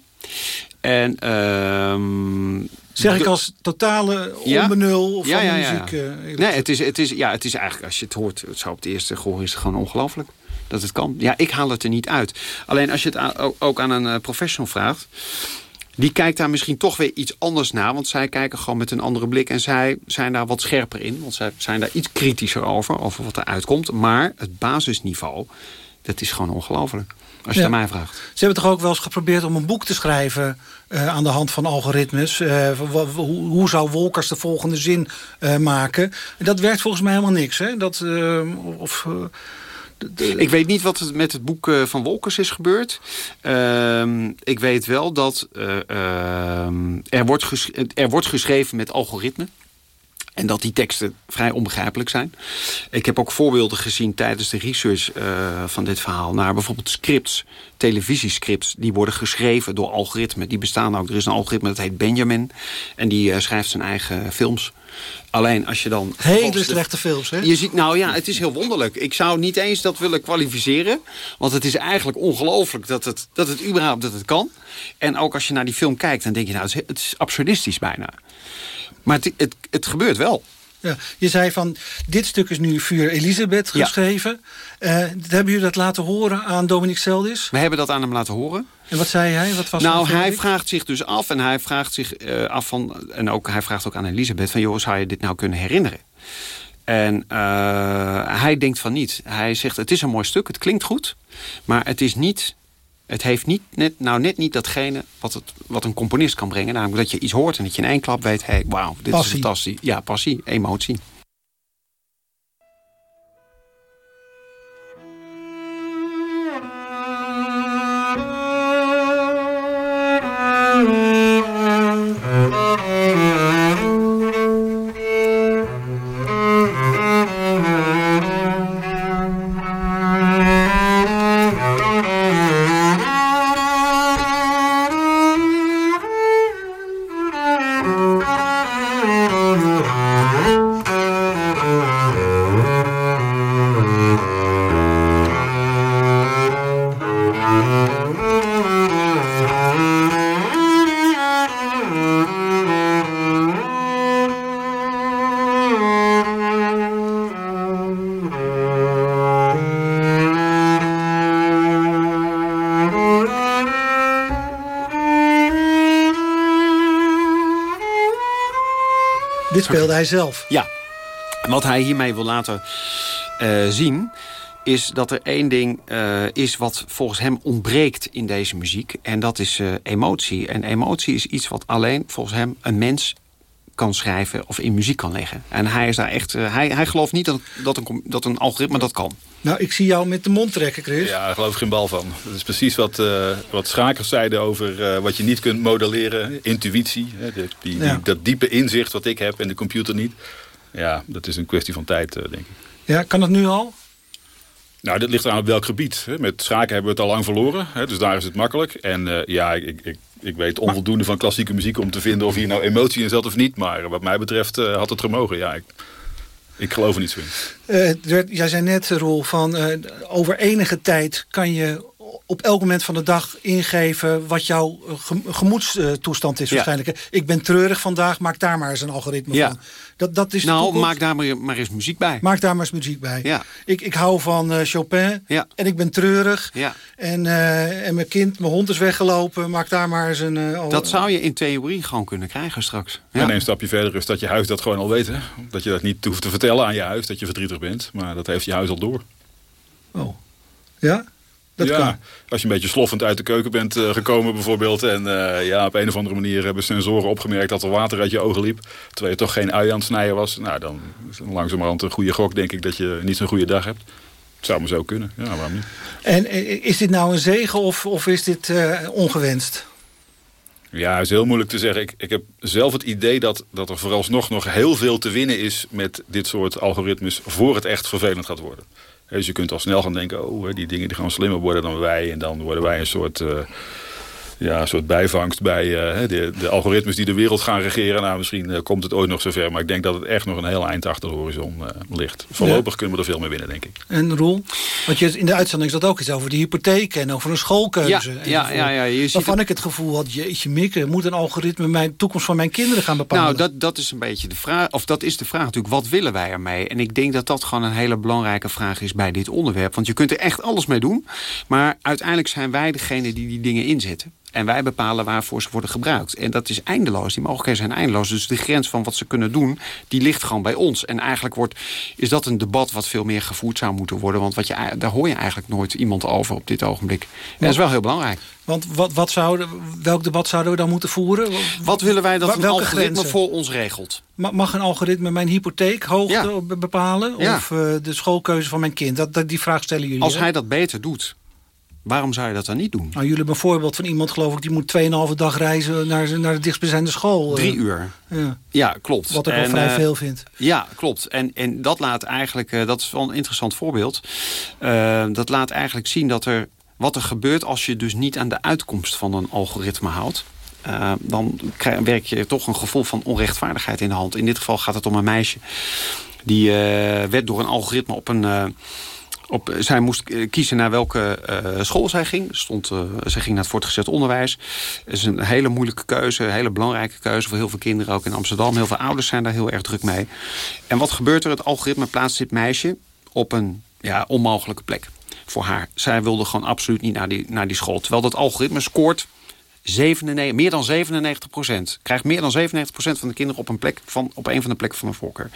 En um, Zeg ik als totale onbenul of ja, van ja, ja, muziek? Uh, nee, het is, het, is, ja, het is eigenlijk, als je het hoort, het zou op het eerste gehoor is het gewoon ongelooflijk. Dat het kan. Ja, ik haal het er niet uit. Alleen als je het ook aan een uh, professional vraagt... die kijkt daar misschien toch weer iets anders naar. Want zij kijken gewoon met een andere blik. En zij zijn daar wat scherper in. Want zij zijn daar iets kritischer over. Over wat er uitkomt. Maar het basisniveau, dat is gewoon ongelooflijk. Als je ja. het aan mij vraagt. Ze hebben toch ook wel eens geprobeerd om een boek te schrijven... Uh, aan de hand van algoritmes. Uh, hoe, hoe, zou Wolkers de volgende zin uh, maken? Dat werkt volgens mij helemaal niks. Hè? Dat, of, Ik weet niet wat het met het boek eh, van Wolkers is gebeurd. Ehm, ik weet wel dat uh, er, wordt er wordt geschreven met algoritme. En dat die teksten vrij onbegrijpelijk zijn. Ik heb ook voorbeelden gezien tijdens de research uh, van dit verhaal... naar bijvoorbeeld scripts, televisiescripts... die worden geschreven door algoritmen. Die bestaan ook. Er is een algoritme dat heet Benjamin. En die uh, schrijft zijn eigen films. Alleen als je dan... Hele slechte films, hè? Je ziet, nou ja, het is heel wonderlijk. Ik zou niet eens dat willen kwalificeren. Want het is eigenlijk ongelooflijk dat het, dat het überhaupt dat het kan. En ook als je naar die film kijkt, dan denk je... nou, het is, het is absurdistisch bijna. Maar het, het, het gebeurt wel. Ja, je zei van, dit stuk is nu Vuur Elisabeth geschreven. Ja. Uh, hebben jullie dat laten horen aan Dominique Seldis? We hebben dat aan hem laten horen. En wat zei hij? Wat was nou, hij vraagt zich dus af en hij vraagt zich uh, af van... en ook, hij vraagt ook aan Elisabeth van... joh, zou je dit nou kunnen herinneren? En uh, hij denkt van niet. Hij zegt, het is een mooi stuk, het klinkt goed... maar het is niet het heeft niet, net, nou net niet datgene wat, het, wat een componist kan brengen. Namelijk dat je iets hoort en dat je in één klap weet... hey, wauw, dit passie. is fantastisch. Ja, passie, emotie. Dit speelde hij zelf. Ja. Wat hij hiermee wil laten uh, zien is dat er één ding uh, is wat volgens hem ontbreekt in deze muziek. En dat is uh, emotie. En emotie is iets wat alleen volgens hem een mens kan schrijven of in muziek kan leggen. En hij is daar echt. Uh, hij, hij gelooft niet dat, dat, een, dat een algoritme dat kan. Nou, ik zie jou met de mond trekken, Chris. Ja, daar geloof ik geen bal van. Dat is precies wat, uh, wat schakers zeiden over uh, wat je niet kunt modelleren. Intuïtie, hè, die, ja. die, dat diepe inzicht wat ik heb en de computer niet. Ja, dat is een kwestie van tijd, denk ik. Ja, kan dat nu al? Nou, dit ligt aan op welk gebied. Met schaken hebben we het al lang verloren. Hè, dus daar is het makkelijk. En uh, ja, ik, ik, ik weet onvoldoende van klassieke muziek om te vinden of hier nou emotie in zat of niet. Maar wat mij betreft uh, had het gemogen. Ja, ik, ik geloof er niet zo in. Uh, jij zei net, Roel, van uh, over enige tijd kan je op elk moment van de dag ingeven wat jouw gemoedstoestand is. Ja. Waarschijnlijk. Ik ben treurig vandaag, maak daar maar eens een algoritme ja. van. Dat, dat is nou, maak daar maar, maar eens muziek bij. Maak daar maar eens muziek bij. Ja. Ik, ik hou van uh, Chopin ja. en ik ben treurig. Ja. En, uh, en mijn kind, mijn hond is weggelopen. Maak daar maar eens een... Uh, dat zou je in theorie gewoon kunnen krijgen straks. Ja. En een stapje verder is dat je huis dat gewoon al weet. Hè? Dat je dat niet hoeft te vertellen aan je huis, dat je verdrietig bent. Maar dat heeft je huis al door. Oh. Ja? Dat ja, kan. als je een beetje sloffend uit de keuken bent uh, gekomen bijvoorbeeld... en uh, ja, op een of andere manier hebben sensoren opgemerkt dat er water uit je ogen liep... terwijl je toch geen ui aan het snijden was... nou, dan is het langzamerhand een goede gok, denk ik, dat je niet zo'n goede dag hebt. Het zou maar zo kunnen, ja, waarom niet? En is dit nou een zegen of, of is dit uh, ongewenst? Ja, is heel moeilijk te zeggen. Ik, ik heb zelf het idee dat, dat er vooralsnog nog heel veel te winnen is... met dit soort algoritmes voor het echt vervelend gaat worden. Dus je kunt al snel gaan denken, oh, die dingen die gaan slimmer worden dan wij. En dan worden wij een soort, uh, ja, een soort bijvangst bij uh, de, de, algoritmes die de wereld gaan regeren. Nou, misschien uh, komt het ooit nog zover. Maar ik denk dat het echt nog een heel eind achter de horizon ligt. Voorlopig ja. kunnen we er veel meer winnen, denk ik. En Roel, want je, in de uitzending zat ook iets over de hypotheek en over een schoolkeuze. Ja, ja, ja, ja, je ziet waarvan het... ik het gevoel had, jeetje mikke, moet een algoritme mijn toekomst van mijn kinderen gaan bepalen? Nou, dat, dat is een beetje de vraag, of dat is de vraag natuurlijk, wat willen wij ermee? En ik denk dat dat gewoon een hele belangrijke vraag is bij dit onderwerp. Want je kunt er echt alles mee doen, maar uiteindelijk zijn wij degene die die dingen inzetten. En wij bepalen waarvoor ze worden gebruikt. En dat is eindeloos. Die mogelijkheden zijn eindeloos. Dus de grens van wat ze kunnen doen, die ligt gewoon bij ons. En eigenlijk wordt, is dat een debat wat veel meer gevoerd zou moeten worden. Want wat je, daar hoor je eigenlijk nooit iemand over op dit ogenblik. En dat is wel heel belangrijk. Want wat, wat zouden, welk debat zouden we dan moeten voeren? Wat willen wij dat een algoritme grenzen? voor ons regelt? Mag een algoritme mijn hypotheekhoogte bepalen? Of uh, de schoolkeuze van mijn kind? Dat, dat, die vraag stellen jullie. Als hij dat beter doet, Waarom zou je dat dan niet doen? Nou, jullie hebben een voorbeeld van iemand, geloof ik... die moet 2,5 dag reizen naar, naar de dichtstbijzijnde school. Drie uur. Ja, ja klopt. Wat ik wel vrij uh, veel vind. Ja, klopt. En, en dat laat eigenlijk... Uh, dat is wel een interessant voorbeeld. Uh, dat laat eigenlijk zien dat er... wat er gebeurt als je dus niet aan de uitkomst van een algoritme houdt. dan krijg, werk je toch een gevoel van onrechtvaardigheid in de hand. In dit geval gaat het om een meisje. Die werd door een algoritme op een op, zij moest kiezen naar welke uh, school zij ging. Stond, uh, zij ging naar het voortgezet onderwijs. Dat is een hele moeilijke keuze, een hele belangrijke keuze... voor heel veel kinderen, ook in Amsterdam. Heel veel ouders zijn daar heel erg druk mee. En wat gebeurt er? Het algoritme plaatst dit meisje op een ja, onmogelijke plek voor haar. Zij wilde gewoon absoluut niet naar die, naar die school. Terwijl dat algoritme scoort 97, meer dan 97 procent. Krijgt meer dan 97 procent van de kinderen op een, plek van, op een van de plekken van een voorkeur.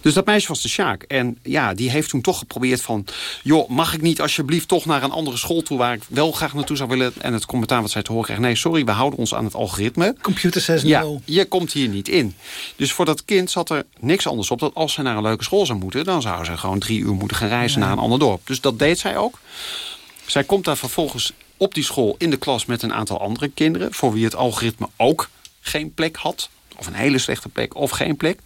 Dus dat meisje was de Sjaak. En ja, die heeft toen toch geprobeerd van... joh, mag ik niet alsjeblieft toch naar een andere school toe... waar ik wel graag naartoe zou willen? En het commentaar wat zij te horen kreeg... nee, sorry, we houden ons aan het algoritme. Computer says ja, je komt hier niet in. Dus voor dat kind zat er niks anders op... dat als ze naar een leuke school zou moeten... dan zou ze gewoon drie uur moeten gaan reizen naar een ander dorp. Dus dat deed zij ook. Zij komt daar vervolgens op die school in de klas met een aantal andere kinderen... voor wie het algoritme ook geen plek had. Of een hele slechte plek, of geen plek.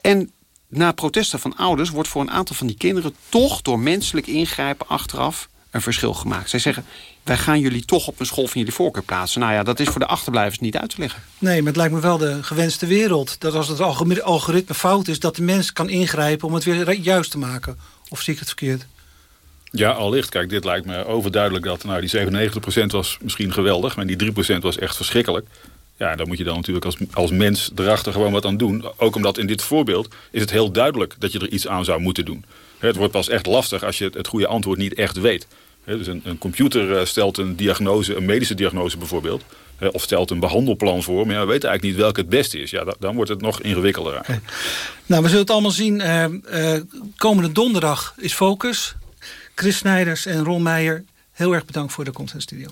En na protesten van ouders wordt voor een aantal van die kinderen... toch door menselijk ingrijpen achteraf een verschil gemaakt. Zij zeggen, wij gaan jullie toch op een school van jullie voorkeur plaatsen. Nou ja, dat is voor de achterblijvers niet uit te leggen. Nee, maar het lijkt me wel de gewenste wereld. Dat als het algoritme fout is, dat de mens kan ingrijpen... om het weer juist te maken. Of zie ik het verkeerd? Ja, allicht. Kijk, dit lijkt me overduidelijk dat nou, die 97% was misschien geweldig... maar die 3% was echt verschrikkelijk. Ja, dan moet je dan natuurlijk als, als mens erachter gewoon wat aan doen. Ook omdat in dit voorbeeld is het heel duidelijk dat je er iets aan zou moeten doen. Het wordt pas echt lastig als je het, goede antwoord niet echt weet. Dus een, een, computer eh, stelt een diagnose, een medische diagnose bijvoorbeeld... of stelt een behandelplan voor, maar we weten eigenlijk niet welke het beste is. Ja, dan wordt het nog ingewikkelder. Nou, we zullen het allemaal zien. Uh, uh, komende donderdag is Focus. Chris Snijders en Ron Meijer, heel erg bedankt voor de in studio.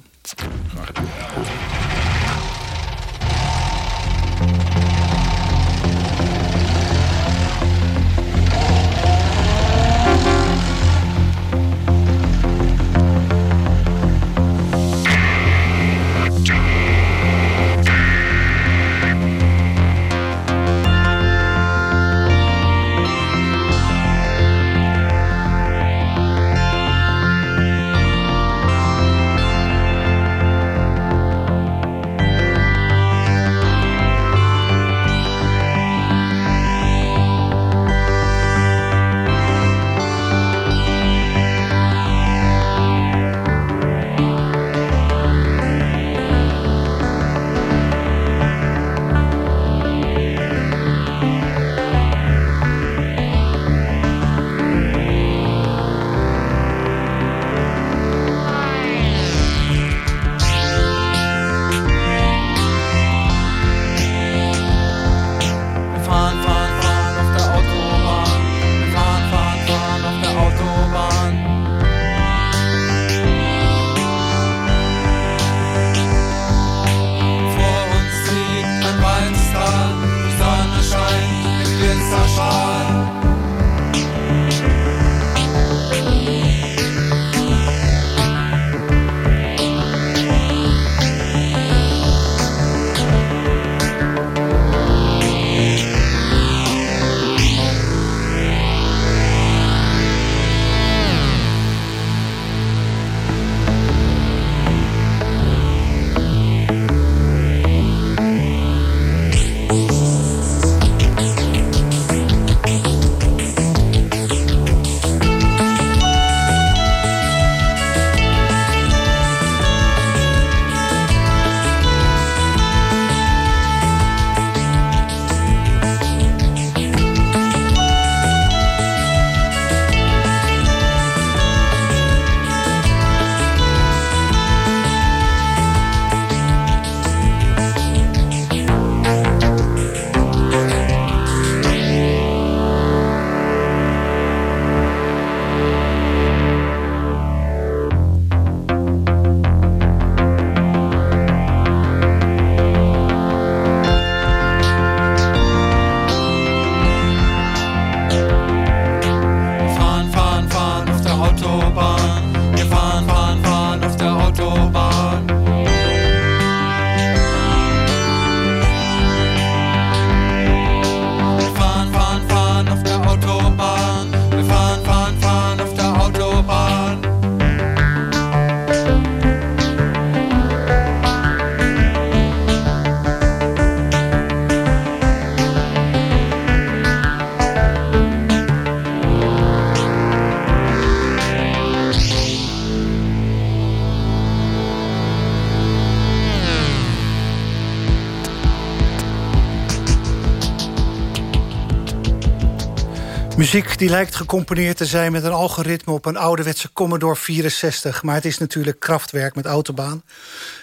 Muziek die lijkt gecomponeerd te zijn met een algoritme op een ouderwetse Commodore 64. Maar het is natuurlijk krachtwerk met Autobaan.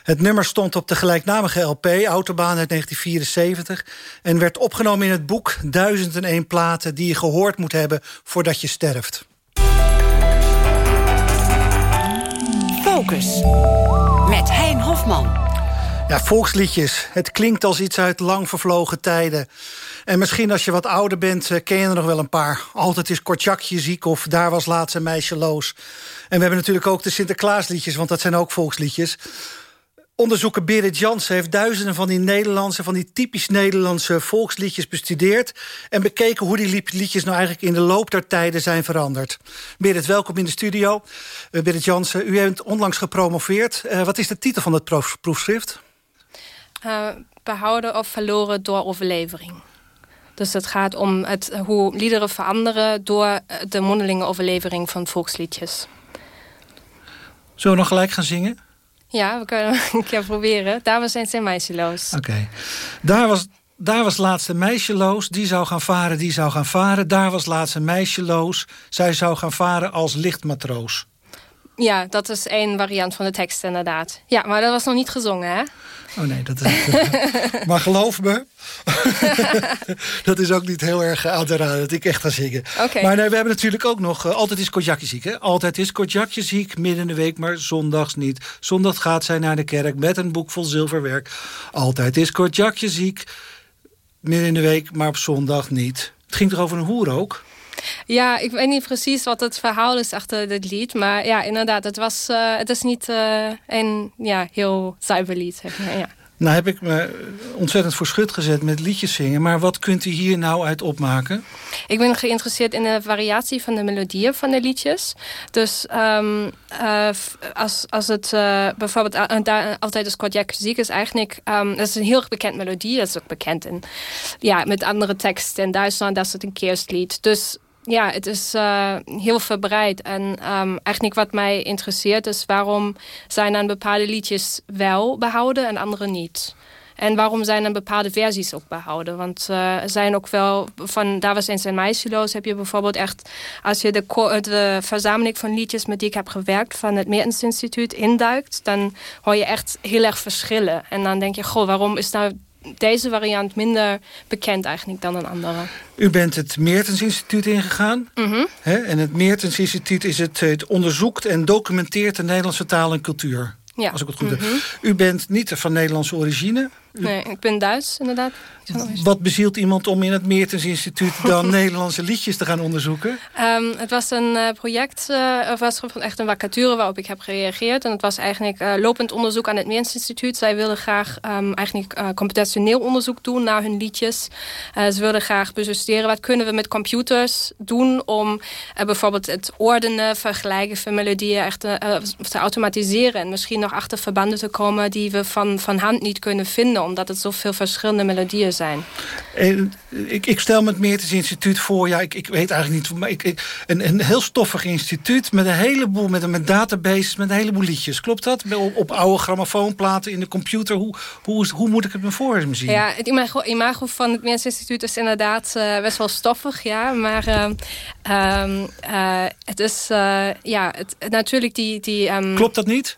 Het nummer stond op de gelijknamige LP, Autobaan uit 1974. En werd opgenomen in het boek 1001 platen die je gehoord moet hebben voordat je sterft. Focus. Met Hein Hofman. Ja, volksliedjes. Het klinkt als iets uit lang vervlogen tijden. En misschien als je wat ouder bent, eh, ken je er nog wel een paar. Altijd is Kortjakje ziek of Daar was laatst een meisje loos. En we hebben natuurlijk ook de Sinterklaasliedjes, want dat zijn ook volksliedjes. Onderzoeker Berit Jansen heeft duizenden van die Nederlandse... van die typisch Nederlandse volksliedjes bestudeerd... en bekeken hoe die liedjes nou eigenlijk in de loop der tijden zijn veranderd. Berit, welkom in de studio. Uh, Berit Jansen, u heeft onlangs gepromoveerd. Wat is de titel van het proef, proefschrift? Behouden of verloren door overlevering. Dus het gaat om het, hoe liederen veranderen... door de mondelinge overlevering van volksliedjes. Zullen we nog gelijk gaan zingen? Ja, we kunnen een keer proberen. Daar was zijn meisjeloos. Oké. Daar was daar was laatst een meisjeloos, die zou gaan varen, die zou gaan varen. Daar was laatst een meisjeloos, zij zou gaan varen als lichtmatroos. Ja, dat is één variant van de tekst inderdaad. Ja, maar dat was nog niet gezongen, hè? Oh nee, dat is... maar geloof me, dat is ook niet heel erg aan te raden dat ik echt ga zingen. Okay. Maar nee, we hebben natuurlijk ook nog... Uh, altijd is Kotjakje ziek, hè? Altijd is Kotjakje ziek, midden in de week, maar zondags niet. Zondag gaat zij naar de kerk met een boek vol zilverwerk. Altijd is Kotjakje ziek, midden in de week, maar op zondag niet. Het ging toch over een hoer ook? Ja, ik weet niet precies wat het verhaal is achter dit lied. Maar ja, inderdaad, het, was, uh, het is niet uh, een ja, heel zuiver lied. Zeg maar, ja. Nou heb ik me ontzettend voor schut gezet met liedjes zingen. Maar wat kunt u hier nou uit opmaken? Ik ben geïnteresseerd in de variatie van de melodieën van de liedjes. Dus um, uh, als, als het uh, bijvoorbeeld uh, altijd de Scott Jack muziek is eigenlijk... Um, dat is een heel bekend melodie. Dat is ook bekend in, ja, met andere teksten in Duitsland. Dat is het een kerstlied. Dus ja, het is uh, heel verbreid. En um, eigenlijk wat mij interesseert is... waarom zijn dan bepaalde liedjes wel behouden en andere niet? En waarom zijn dan bepaalde versies ook behouden? Want uh, er zijn ook wel van Daar was eens een meisjeloos... heb je bijvoorbeeld echt... als je de, de verzameling van liedjes met die ik heb gewerkt... van het Meertens Instituut induikt... dan hoor je echt heel erg verschillen. En dan denk je, goh, waarom is nou deze variant minder bekend eigenlijk dan een andere. U bent het Meertens Instituut ingegaan. Mm -hmm. hè? En het Meertens Instituut is het, het onderzoekt en documenteert de Nederlandse taal en cultuur. Ja. Als ik het goed mm -hmm. heb. U bent niet van Nederlandse origine. Nee, ik ben Duits inderdaad. Wat bezielt iemand om in het Meertens Instituut dan Nederlandse liedjes te gaan onderzoeken? Um, het was een uh, project, uh, of was echt een vacature waarop ik heb gereageerd. En het was eigenlijk uh, lopend onderzoek aan het Meertens Instituut. Zij wilden graag um, eigenlijk computationeel onderzoek doen naar hun liedjes. ze wilden graag bestuderen wat kunnen we met computers doen om bijvoorbeeld het ordenen, vergelijken van melodieën echt te automatiseren. En misschien nog achter verbanden te komen die we van, van hand niet kunnen vinden. Omdat het zoveel verschillende melodieën zijn. En, ik, ik stel me het Meertens Instituut voor. Ja, ik, ik weet eigenlijk niet. Maar ik, ik, een, een heel stoffig instituut met een heleboel, met, met databases, met een heleboel liedjes. Klopt dat? Op, op oude grammofoonplaten in de computer. Hoe, hoe, hoe moet ik het me voor zien? Ja, het imago, imago van het Meertens Instituut is inderdaad uh, best wel stoffig, ja. Maar uh, uh, het is, ja, het, natuurlijk die... die um... Klopt dat niet?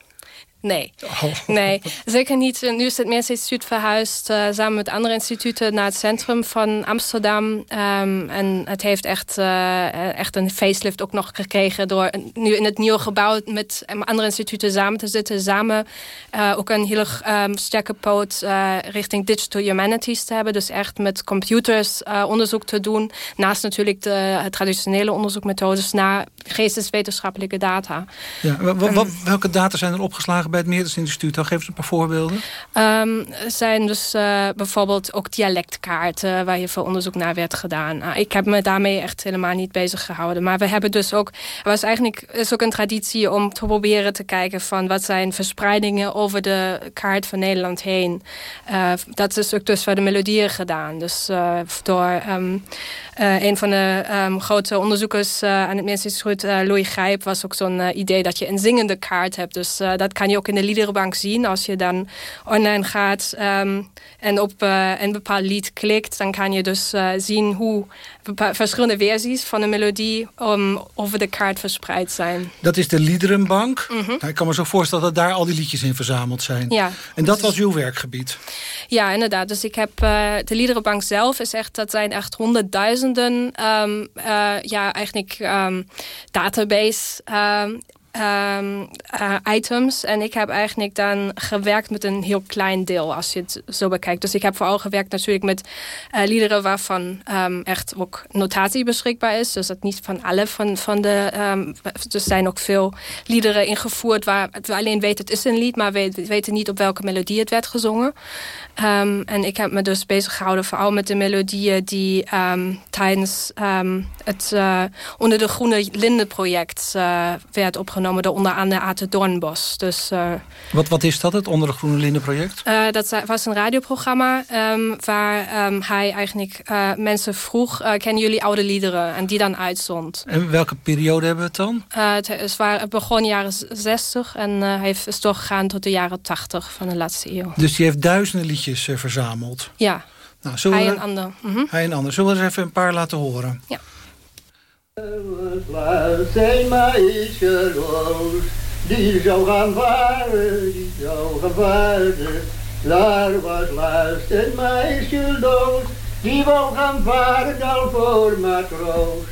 Nee, oh. nee, zeker niet. Nu is het Meers Instituut verhuisd uh, samen met andere instituten naar het centrum van Amsterdam. Um, en het heeft echt, uh, echt een facelift ook nog gekregen door nu in het nieuwe gebouw met andere instituten samen te zitten. Samen uh, ook een hele um, sterke poot richting digital humanities te hebben. Dus echt met computers onderzoek te doen. Naast natuurlijk de traditionele onderzoekmethodes naar geesteswetenschappelijke data. Ja, welke data zijn er opgeslagen bij het Meertens Instituut? Dan geef eens een paar voorbeelden. Um, er zijn dus uh, bijvoorbeeld ook dialectkaarten... waar heel veel onderzoek naar werd gedaan. Nou, ik heb me daarmee echt helemaal niet bezig gehouden. Maar we hebben dus ook... Er was eigenlijk is ook een traditie om te proberen te kijken... van wat zijn verspreidingen over de kaart van Nederland heen. Uh, dat is ook dus voor de melodieën gedaan. Dus uh, door... Uh, een van de um, grote onderzoekers aan het Meertens Instituut, Louis Grijp... was ook zo'n idee dat je een zingende kaart hebt. Dus dat kan je ook in de liederenbank zien. Als je dan online gaat um, en op uh, een bepaald lied klikt... dan kan je dus uh, zien hoe verschillende versies van een melodie... Um, over de kaart verspreid zijn. Dat is de liederenbank. Mm -hmm. ik kan me zo voorstellen dat daar al die liedjes in verzameld zijn. Ja. En dat was uw werkgebied? Ja, inderdaad. Dus ik heb uh, de liederenbank zelf is echt... dat zijn echt honderdduizenden um, ja, eigenlijk database um, uh, items. En ik heb eigenlijk dan gewerkt met een heel klein deel, als je het zo bekijkt. Dus ik heb vooral gewerkt natuurlijk met uh, liederen waarvan um, echt ook notatie beschikbaar is. Dus dat niet van alle van, van de... Um, er zijn ook veel liederen ingevoerd waar we alleen weten het is een lied, maar we weten niet op welke melodie het werd gezongen. En ik heb me dus bezig gehouden vooral met de melodieën die tijdens het uh, onder de Groene Linde project werd opgenomen door onder andere Ate Dornbos. Dus, uh, wat, wat is dat, het onder de Groene Linde project? dat was een radioprogramma waar hij eigenlijk mensen vroeg, kennen jullie oude liederen? En die dan uitzond. En welke periode hebben we het dan? het, is waar, het begon jaren 60 en hij is doorgegaan tot de jaren 80 van de laatste eeuw. Dus die heeft duizenden liedjes verzameld. Ja, nou, hij en ander. Mm -hmm. Hij en ander. Zullen we er even een paar laten horen? Ja. Zijn meisjeloos, die zou gaan varen, die zou gaan varen. Daar was laatst een meisjeloos, die wou gaan varen al voor matroos.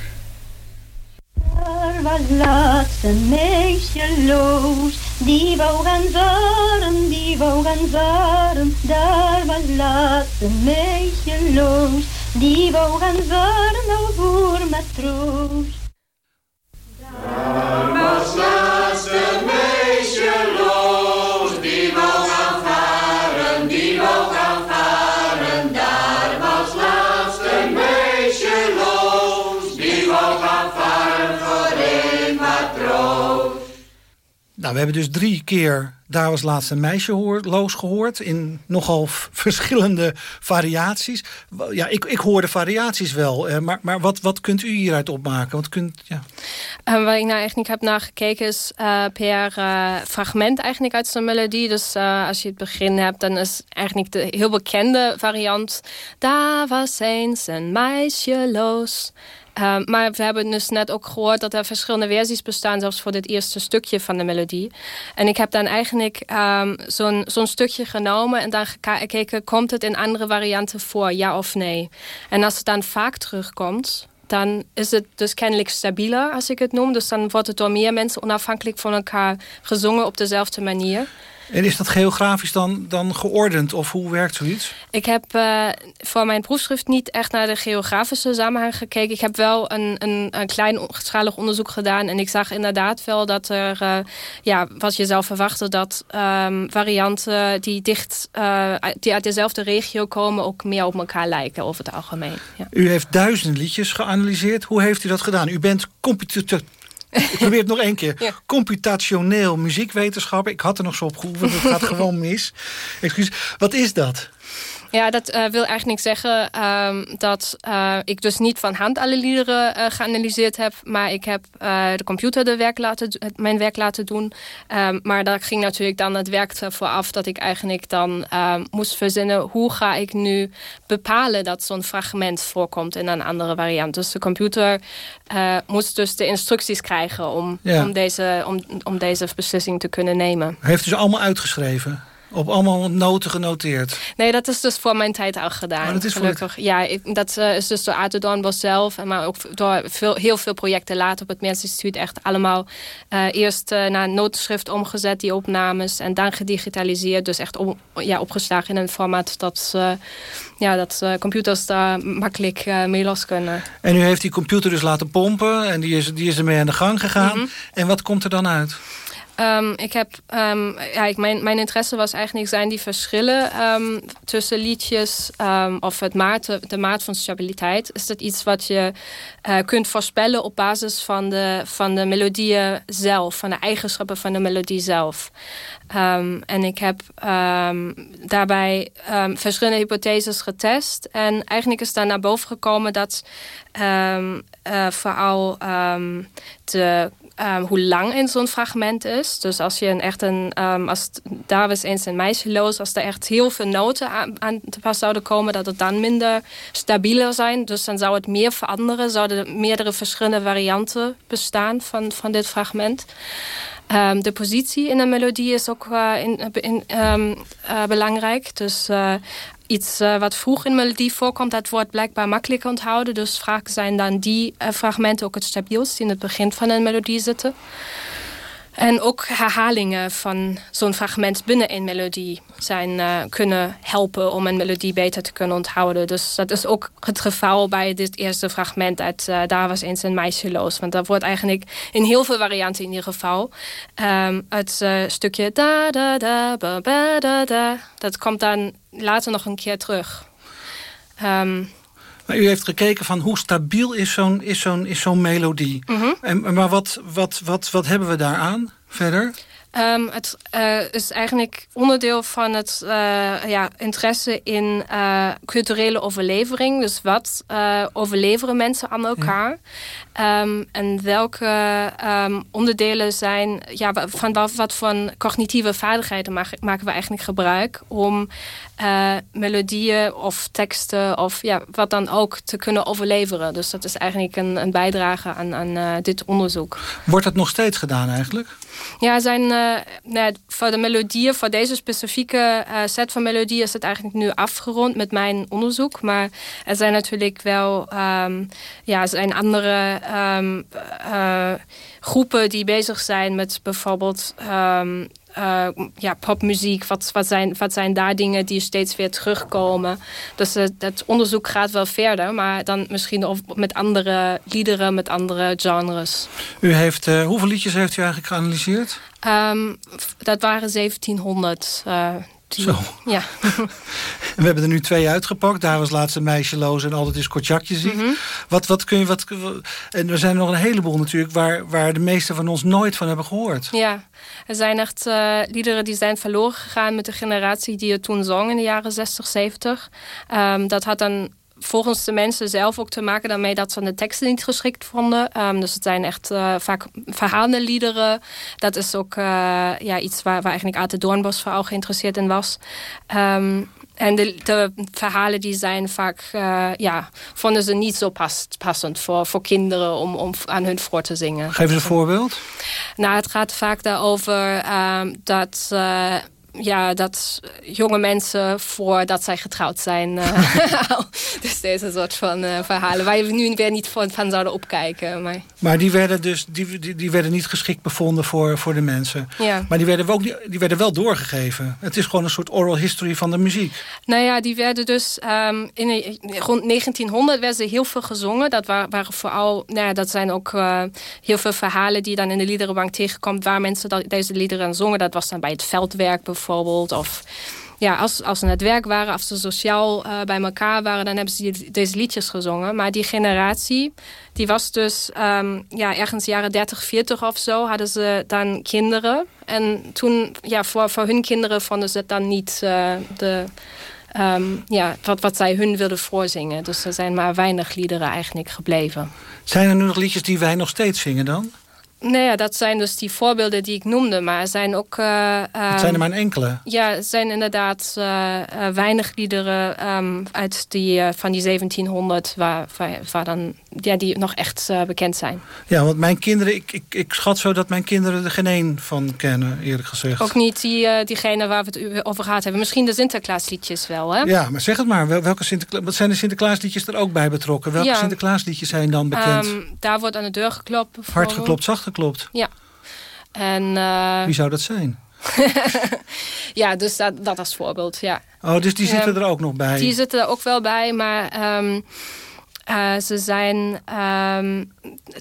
Daar was laatst een meisjeloos, die wou gaan varen, die wou gaan varen. Daar was laatst een meisjeloos, die wou gaan varen al voor Nou, we hebben dus drie keer Daar was laatst een meisje hoor, loos gehoord... in nogal verschillende variaties. Ja, ik, ik hoor de variaties wel. Uh, maar maar wat, wat kunt u hieruit opmaken? Wat kunt, ja. Uh, ik nou eigenlijk heb nagekeken is uh, per fragment eigenlijk uit zijn melodie. Dus als je het begin hebt, dan is eigenlijk de heel bekende variant... Daar was eens een meisje loos... Uh, maar we hebben dus net ook gehoord dat er verschillende versies bestaan... zelfs voor dit eerste stukje van de melodie. En ik heb dan eigenlijk um, zo'n zo'n stukje genomen... en dan gekeken, komt het in andere varianten voor, ja of nee? En als het dan vaak terugkomt... dan is het dus kennelijk stabieler, als ik het noem. Dus dan wordt het door meer mensen onafhankelijk van elkaar gezongen op dezelfde manier. En is dat geografisch dan, dan geordend of hoe werkt zoiets? Ik heb uh, voor mijn proefschrift niet echt naar de geografische samenhang gekeken. Ik heb wel een, een, een kleinschalig onderzoek gedaan. En ik zag inderdaad wel dat er, uh, ja, wat je zou verwachten... dat um, varianten die, dicht, uh, die uit dezelfde regio komen... ook meer op elkaar lijken over het algemeen. Ja. U heeft duizend liedjes geanalyseerd. Hoe heeft u dat gedaan? U bent computer ik probeer het nog één keer. Ja. Computationeel muziekwetenschap. Ik had er nog zo op geoefend. Het gaat gewoon mis. Excuus. Wat is dat? Ja, dat uh, wil eigenlijk zeggen um, dat uh, ik dus niet van hand alle liederen uh, geanalyseerd heb. Maar ik heb de computer de werk laten, mijn werk laten doen. Um, maar daar ging natuurlijk dan het werk vooraf dat ik eigenlijk dan um, moest verzinnen... hoe ga ik nu bepalen dat zo'n fragment voorkomt in een andere variant. Dus de computer moest dus de instructies krijgen om, ja. om, deze, om, om deze beslissing te kunnen nemen. Heeft u ze allemaal uitgeschreven? Op allemaal noten genoteerd? Nee, dat is dus voor mijn tijd al gedaan. Oh, dat is gelukkig. Voor... Ja, ik, dat uh, is dus door Aten Dornbos zelf. Maar ook door veel, heel veel projecten later op het Mensinstituut. Echt allemaal uh, eerst uh, naar notenschrift omgezet, die opnames. En dan gedigitaliseerd. Dus echt om, ja, opgeslagen in een formaat dat, ja, dat computers daar makkelijk mee los kunnen. En u heeft die computer dus laten pompen. En die is, die is ermee aan de gang gegaan. Mm -hmm. En wat komt er dan uit? Um, ik heb, um, ja, ik, mijn, mijn interesse was eigenlijk zijn die verschillen um, tussen liedjes of het maat, de maat van stabiliteit. Is dat iets wat je uh, kunt voorspellen op basis van de, van de melodieën zelf, van de eigenschappen van de melodie zelf. en ik heb daarbij verschillende hypotheses getest. En eigenlijk is daar naar boven gekomen dat uh, vooral de ehm, hoe lang in zo'n fragment is. Dus als je een echt een, um, als daar eens een meisjeloos, als er echt heel veel noten aan, te pas zouden komen, dat het dan minder stabieler zijn. Dus dan zou het meer veranderen, zouden er meerdere verschillende varianten bestaan van, van dit fragment. Um, de positie in een melodie is ook uh, in, in, uh, belangrijk. Dus uh, iets wat vroeg in melodie voorkomt, dat wordt blijkbaar makkelijk onthouden. Dus vaak zijn dan die fragmenten ook het stabielst die in het begin van een melodie zitten. En ook herhalingen van zo'n fragment binnen een melodie zijn, uh, kunnen helpen om een melodie beter te kunnen onthouden. Dus dat is ook het geval bij dit eerste fragment uit uh, Daar was eens een meisjeloos. Want dat wordt eigenlijk in heel veel varianten in ieder geval. Um, het uh, stukje da da da ba ba da da. Dat komt dan later nog een keer terug. Um, maar u heeft gekeken van hoe stabiel is zo'n zo'n zo'n melodie. Mm -hmm. en, maar wat, wat, wat, wat hebben we daaraan verder? Um, het uh, is eigenlijk onderdeel van het uh, ja, interesse in uh, culturele overlevering. Dus wat overleveren mensen aan elkaar? Ja. Um, en welke um, onderdelen zijn... Ja, van wat, wat van cognitieve vaardigheden maken we eigenlijk gebruik... om melodieën of teksten of ja, wat dan ook te kunnen overleveren. Dus dat is eigenlijk een, een bijdrage aan, aan dit onderzoek. Wordt dat nog steeds gedaan eigenlijk? Ja, zijn nee, voor de melodieën, voor deze specifieke uh, set van melodieën is het eigenlijk nu afgerond met mijn onderzoek. Maar er zijn natuurlijk wel um, ja, zijn andere um, uh, groepen die bezig zijn met bijvoorbeeld um, uh, ja, popmuziek. Wat, wat, zijn, wat zijn daar dingen die steeds weer terugkomen? Dus uh, dat onderzoek gaat wel verder, maar dan misschien of met andere liederen, met andere genres. U heeft, uh, hoeveel liedjes heeft u eigenlijk geanalyseerd? Um, dat waren 1700. Die, Zo. Ja. we hebben er nu twee uitgepakt. Daar was laatste meisjeloos en altijd is Kotjakje ziek. Mm -hmm. wat, wat kun je, wat, en er zijn nog een heleboel natuurlijk... Waar, waar de meesten van ons nooit van hebben gehoord. Ja, er zijn echt uh, liederen die zijn verloren gegaan... met de generatie die het toen zong in de jaren 60, 70. Um, dat had dan volgens de mensen zelf ook te maken daarmee dat ze de teksten niet geschikt vonden. Um, dus het zijn echt uh, vaak verhalenliederen. Dat is ook uh, ja, iets waar, waar eigenlijk Ate Doornbos vooral geïnteresseerd in was. Um, en de, de, verhalen die zijn vaak, uh, ja, vonden ze niet zo passend voor, voor kinderen om, om aan hun voor te zingen. Geef eens een voorbeeld. Nou, het gaat vaak daarover uh, dat ja, dat jonge mensen voordat zij getrouwd zijn. Uh, dus deze soort van uh, verhalen waar je nu weer niet van, van zouden opkijken. Maar, maar die werden dus die, die, die, werden niet geschikt bevonden voor, voor de mensen. Ja. Maar die werden, ook, die werden wel doorgegeven. Het is gewoon een soort oral history van de muziek. Nou ja, die werden dus um, in, rond 1900 werden ze heel veel gezongen. Dat waren, waren vooral, nou ja, dat zijn ook uh, heel veel verhalen die je dan in de liederenbank tegenkomt waar mensen dat, deze liederen zongen. Dat was dan bij het veldwerk bijvoorbeeld bijvoorbeeld. Of ja, als, als ze aan het werk waren, als ze sociaal uh, bij elkaar waren... dan hebben ze deze liedjes gezongen. Maar die generatie, die was dus um, ja, ergens jaren 30, 40 of zo... hadden ze dan kinderen. En toen, ja, voor, voor hun kinderen vonden ze het dan niet uh, de... Um, ja, wat, wat zij hun wilden voorzingen. Dus er zijn maar weinig liederen eigenlijk gebleven. Zijn er nu nog liedjes die wij nog steeds zingen dan? Nee, ja, dat zijn dus die voorbeelden die ik noemde. Maar er zijn ook... Uh, het zijn er maar een enkele. Ja, er zijn inderdaad uh, uh, weinig liederen um, uit die, van die 1700... Waar, waar, waar, dan, ja, die nog echt bekend zijn. Ja, want mijn kinderen... Ik, ik, ik schat zo dat mijn kinderen er geen één van kennen, eerlijk gezegd. Ook niet die, diegene waar we het over gehad hebben. Misschien de Sinterklaasliedjes wel, hè? Ja, maar zeg het maar. Welke Sinterkla wat zijn de Sinterklaasliedjes er ook bij betrokken? Welke ja. Sinterklaasliedjes zijn dan bekend? Um, daar wordt aan de deur geklopt. Hard geklopt, zacht geklopt. Ja. En, uh... Wie zou dat zijn? ja, dus dat, dat als voorbeeld, ja. Oh, dus die zitten um, er ook nog bij? Die zitten er ook wel bij, maar... Um, uh, ze zijn um,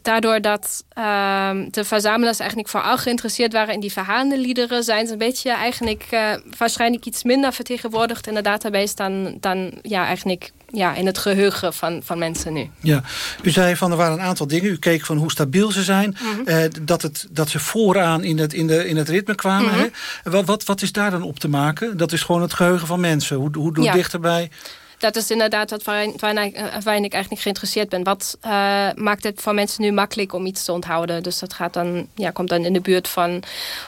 daardoor dat um, de verzamelaars eigenlijk vooral geïnteresseerd waren in die verhalenliederen, zijn ze een beetje eigenlijk uh, waarschijnlijk iets minder vertegenwoordigd in de database dan, dan ja, eigenlijk ja, in het geheugen van, van mensen nu. Ja, u zei van er waren een aantal dingen. U keek van hoe stabiel ze zijn. Mm -hmm. uh, dat, het, dat ze vooraan in het, in de, in het ritme kwamen. Mm -hmm. hè? Wat, wat, wat is daar dan op te maken? Dat is gewoon het geheugen van mensen. Hoe, hoe, hoe ja. dichterbij... dat is inderdaad wat waarin, waarin, ik, waarin ik eigenlijk niet geïnteresseerd ben. Wat maakt het voor mensen nu makkelijk om iets te onthouden? Dus dat gaat dan, ja, komt dan in de buurt van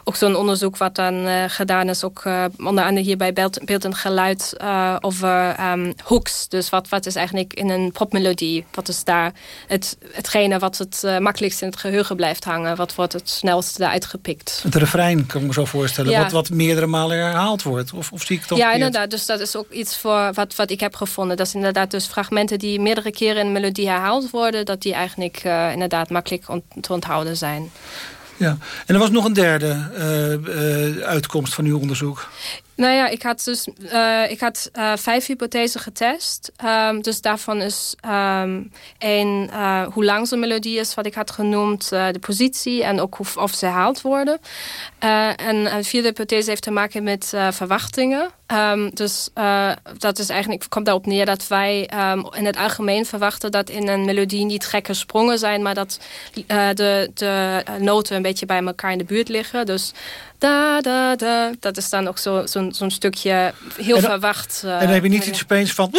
ook zo'n onderzoek wat dan gedaan is. Ook onder andere hier bij Beeld, beeld en Geluid over um, hooks. Dus wat, wat is eigenlijk in een popmelodie? Wat is daar het, hetgene wat het makkelijkst in het geheugen blijft hangen? Wat wordt het snelst eruit gepikt? Het refrein kan ik me zo voorstellen. Wat, wat meerdere malen herhaald wordt. Of, of zie ik het Ja, inderdaad. Dus dat is ook iets voor wat, wat ik heb gevonden. Dat is inderdaad dus fragmenten die meerdere keren in melodie herhaald worden. Dat die eigenlijk uh, inderdaad makkelijk on te onthouden zijn. Ja, en er was nog een derde uh, uh, uitkomst van uw onderzoek. Nou ja, ik had dus uh, ik had uh, vijf hypothesen getest. Um, dus daarvan is één uh, hoe lang zo'n melodie is, wat ik had genoemd, de positie en ook of, of ze herhaald worden. en een vierde hypothese heeft te maken met verwachtingen. Um, dus dat is eigenlijk, komt daarop neer dat wij in het algemeen verwachten dat in een melodie niet gekke sprongen zijn, maar dat de, de noten een beetje bij elkaar in de buurt liggen. Dus da, da, da. Dat is dan ook zo'n zo, zo stukje heel en verwacht. Uh, en dan heb je niet iets opeens van...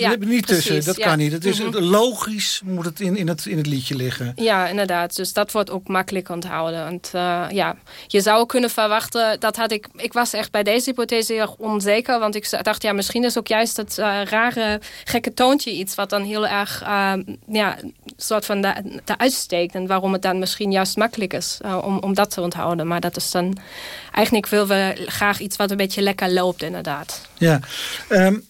Ja, je niet precies, tussen, dat ja. kan niet. Het is mm -hmm. logisch moet het in, in, het in het liedje liggen. Ja, inderdaad. Dus dat wordt ook makkelijk onthouden. Want uh, ja, je zou kunnen verwachten, dat had ik, ik was echt bij deze hypothese heel onzeker. Want ik dacht, ja, misschien is ook juist het uh, rare, gekke toontje iets wat dan heel erg, uh, ja, soort van eruit steekt. En waarom het dan misschien juist makkelijk is om, om dat te onthouden. Maar dat is dan, eigenlijk willen we graag iets wat een beetje lekker loopt, inderdaad. Ja, um,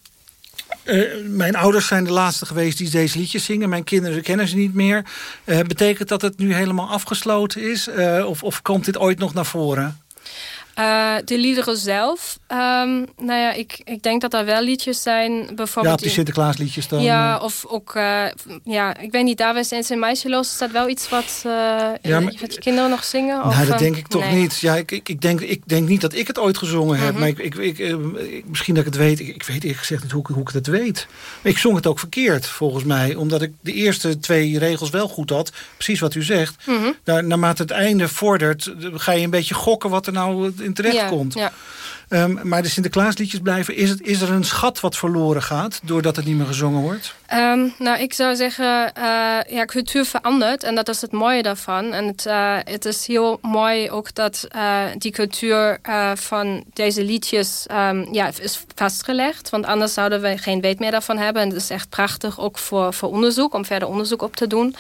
uh, mijn ouders zijn de laatste geweest die deze liedjes zingen. Mijn kinderen kennen ze niet meer. Uh, betekent dat het nu helemaal afgesloten is? Uh, of, of komt dit ooit nog naar voren? Uh, de liederen zelf, um, nou ja, ik, ik denk dat er wel liedjes zijn. Bijvoorbeeld ja, die Sinterklaasliedjes dan. Ja, of ook, uh, ja, ik weet niet, daar was eens in Meisjeloos is dat wel iets wat, uh, ja, maar, wat kinderen nog zingen? Nou, of, dat denk ik toch nee. niet. Ja, ik, ik, ik, denk, ik denk niet dat ik het ooit gezongen heb. Mm -hmm. Maar ik, ik, ik, misschien dat ik het weet. Ik, ik weet eerlijk gezegd niet hoe, hoe ik het weet. Maar ik zong het ook verkeerd, volgens mij. Omdat ik de eerste twee regels wel goed had. Precies wat u zegt. Mm -hmm. Daar, naarmate het einde vordert, ga je een beetje gokken wat er nou in terecht ja, komt. Ja. Um, maar de Sinterklaasliedjes blijven. Is, het, is er een schat wat verloren gaat doordat het niet meer gezongen wordt? Um, nou, ik zou zeggen, uh, ja, cultuur verandert en dat is het mooie daarvan. En het, uh, het is heel mooi ook dat uh, die cultuur van deze liedjes um, ja, is vastgelegd. Want anders zouden we geen weet meer daarvan hebben. En het is echt prachtig ook voor, voor onderzoek, om verder onderzoek op te doen.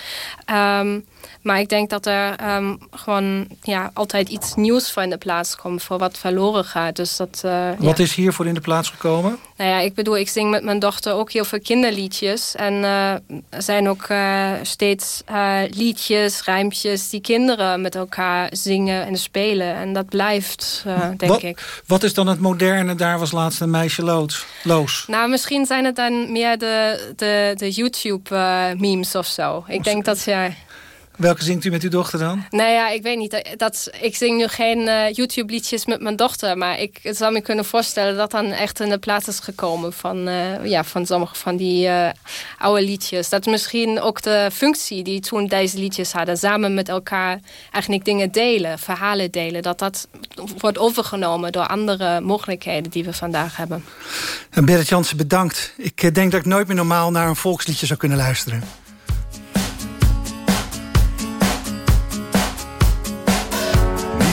Um, maar ik denk dat er um, gewoon ja, altijd iets nieuws voor in de plaats komt. Voor wat verloren gaat. Dus dat, uh, wat ja. is hiervoor in de plaats gekomen? Nou ja, ik bedoel, ik zing met mijn dochter ook heel veel kinderliedjes. En uh, er zijn ook uh, steeds liedjes, rijmpjes die kinderen met elkaar zingen en spelen. En dat blijft, denk wat, ik. Wat is dan het moderne? Daar was laatst een meisje loos. loos. Nou, misschien zijn het dan meer de, de, de YouTube-memes of zo. Ik denk dat, ja... Welke zingt u met uw dochter dan? Nou ja, ik weet niet. Dat, ik zing nu geen uh, YouTube-liedjes met mijn dochter. Maar ik zou me kunnen voorstellen dat dan echt in de plaats is gekomen van, uh, ja, van sommige van die uh, oude liedjes. Dat misschien ook de functie die toen deze liedjes hadden, samen met elkaar eigenlijk dingen delen, verhalen delen, dat dat wordt overgenomen door andere mogelijkheden die we vandaag hebben. En Berrit Jansen, bedankt. Ik denk dat ik nooit meer normaal naar een volksliedje zou kunnen luisteren.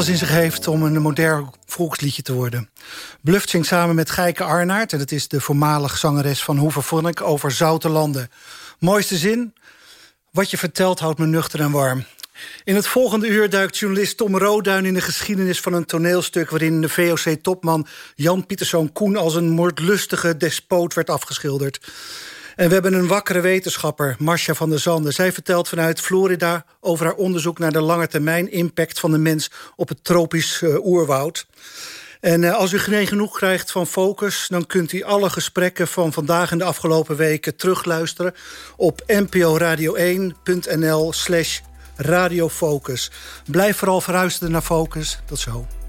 alles in zich heeft om een modern volksliedje te worden. Bluft zingt samen met Geike Arnaert... en dat is de voormalig zangeres van Hoever Vonnek... over zoute landen. Mooiste zin? Wat je vertelt houdt me nuchter en warm. In het volgende uur duikt journalist Tom Rooduin in de geschiedenis van een toneelstuk... waarin de VOC-topman Jan Pieterszoon Koen als een moordlustige despoot werd afgeschilderd. En we hebben een wakkere wetenschapper, Marcia van der Zanden. Zij vertelt vanuit Florida over haar onderzoek... naar de lange termijn impact van de mens op het tropisch uh, oerwoud. En uh, als u geen genoeg krijgt van Focus... dan kunt u alle gesprekken van vandaag en de afgelopen weken terugluisteren... op nporadio1.nl slash radiofocus. Blijf vooral verhuizen naar Focus. Tot zo.